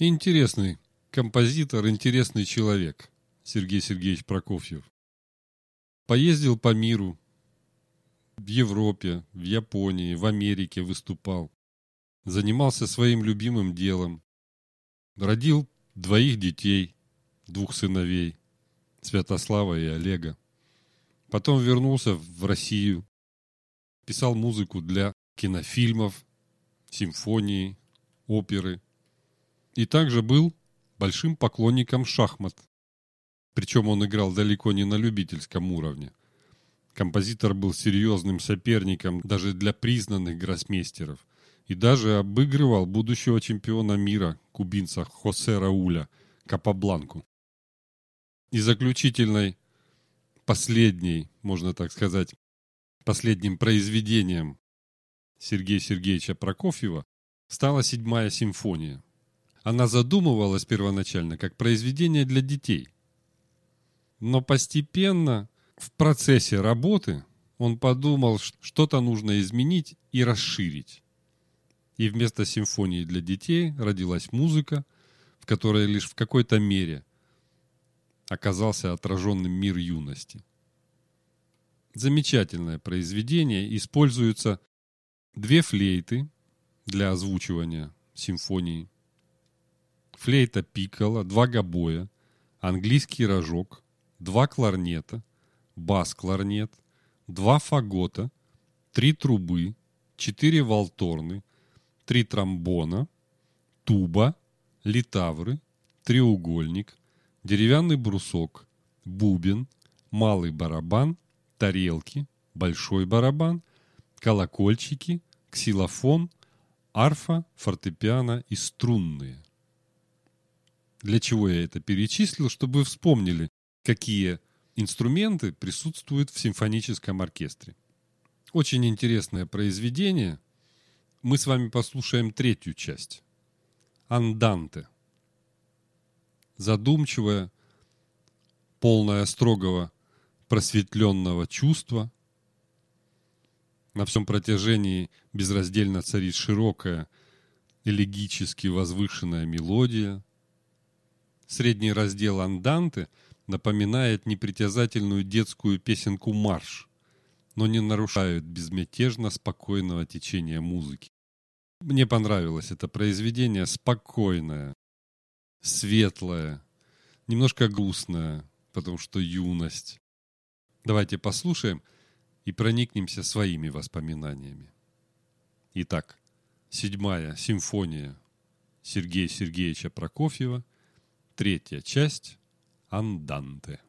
Интересный композитор, интересный человек Сергей Сергеевич Прокофьев. Поездил по миру, в Европе, в Японии, в Америке выступал. Занимался своим любимым делом. Родил двоих детей, двух сыновей, Святослава и Олега. Потом вернулся в Россию, писал музыку для кинофильмов, симфонии, оперы – и также был большим поклонником шахмат. Причем он играл далеко не на любительском уровне. Композитор был серьезным соперником даже для признанных гроссмейстеров и даже обыгрывал будущего чемпиона мира, кубинца Хосе Рауля, Капабланку. И заключительной, последней, можно так сказать, последним произведением Сергея Сергеевича Прокофьева стала седьмая симфония – она задумывалась первоначально как произведение для детей. Но постепенно в процессе работы он подумал, что что-то нужно изменить и расширить. И вместо симфонии для детей родилась музыка, в которой лишь в какой-то мере оказался отраженным мир юности. Замечательное произведение. Используются две флейты для озвучивания симфонии – флейта пикколо, два гобоя, английский рожок, два кларнета, бас-кларнет, два фагота, три трубы, четыре валторны, три тромбона, туба, литавры, треугольник, деревянный брусок, бубен, малый барабан, тарелки, большой барабан, колокольчики, ксилофон, арфа, фортепиано и струнные. Для чего я это перечислил? Чтобы вы вспомнили, какие инструменты присутствуют в симфоническом оркестре. Очень интересное произведение. Мы с вами послушаем третью часть. Анданте. Задумчивая, полная строгого просветленного чувства. На всем протяжении безраздельно царит широкая, элегически возвышенная мелодия. Средний раздел анданты напоминает непритязательную детскую песенку «Марш», но не нарушают безмятежно спокойного течения музыки. Мне понравилось это произведение спокойное, светлое, немножко грустное, потому что юность. Давайте послушаем и проникнемся своими воспоминаниями. Итак, седьмая симфония Сергея Сергеевича Прокофьева, третья часть «Анданте».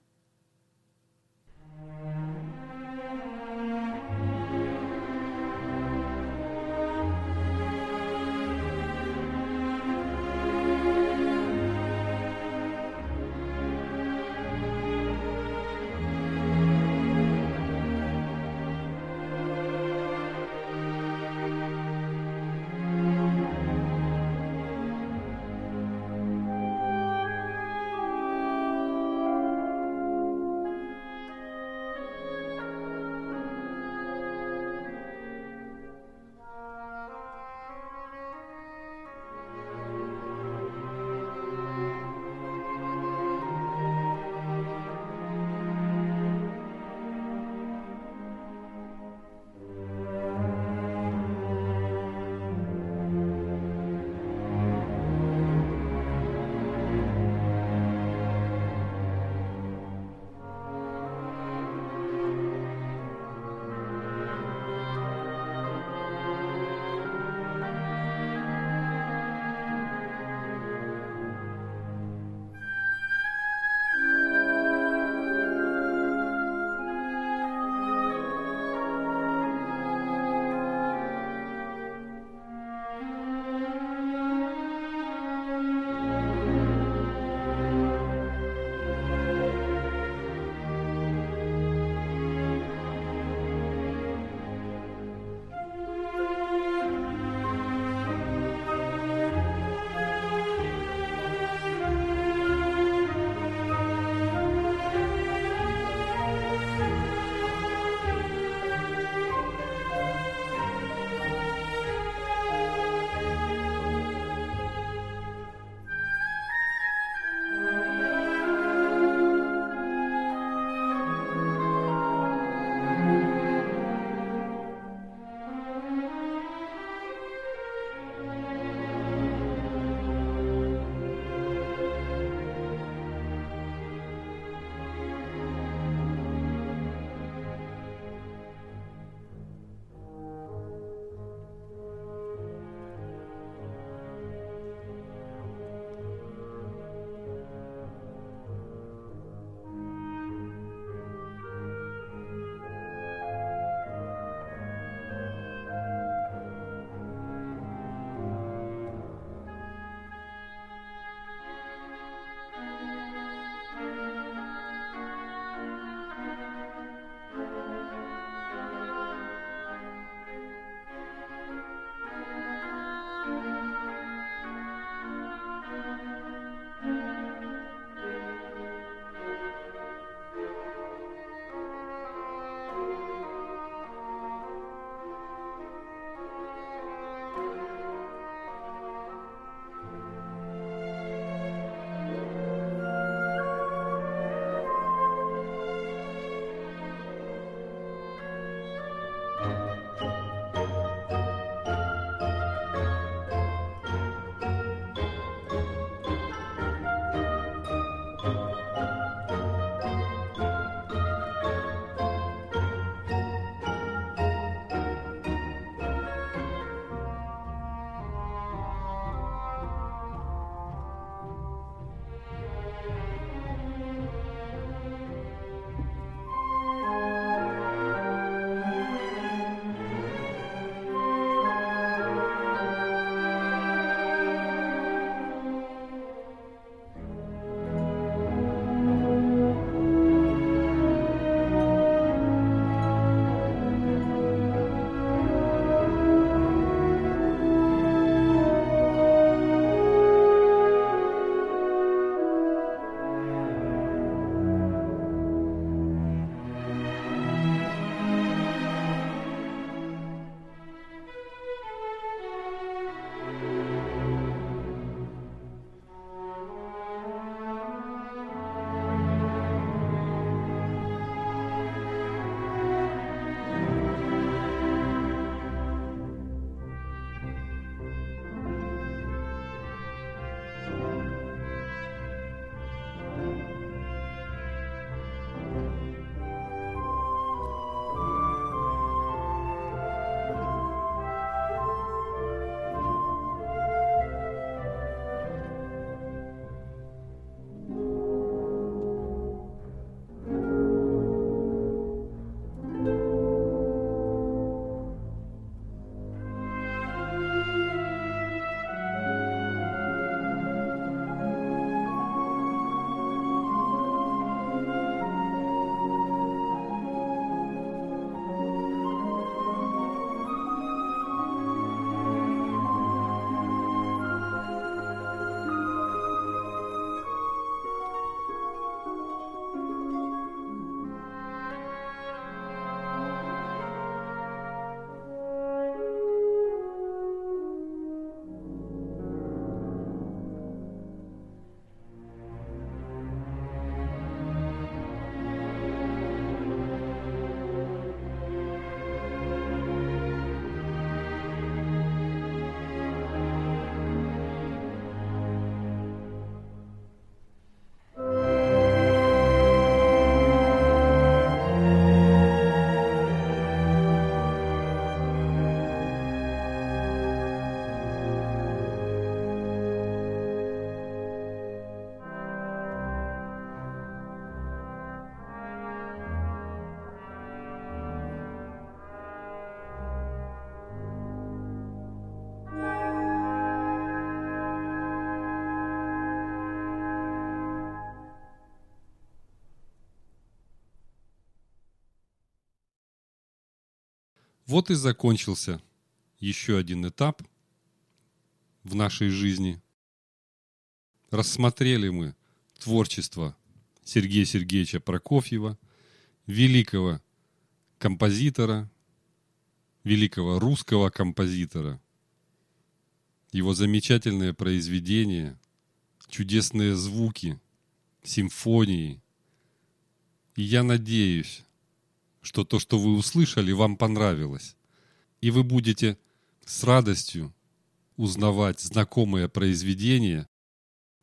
Вот и закончился еще один этап в нашей жизни. Рассмотрели мы творчество Сергея Сергеевича Прокофьева, великого композитора, великого русского композитора. Его замечательные произведения, чудесные звуки, симфонии. И я надеюсь, что то, что вы услышали, вам понравилось. И вы будете с радостью узнавать знакомые произведения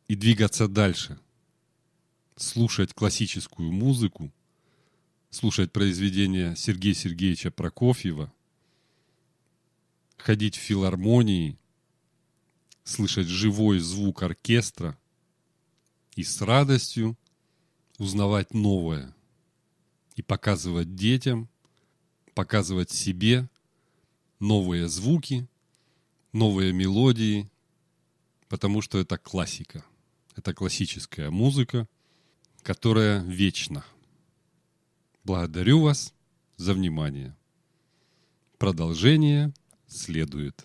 и двигаться дальше. Слушать классическую музыку, слушать произведения Сергея Сергеевича Прокофьева, ходить в филармонии, слышать живой звук оркестра и с радостью узнавать новое и показывать детям, показывать себе новые звуки, новые мелодии, потому что это классика. Это классическая музыка, которая вечна. Благодарю вас за внимание. Продолжение следует.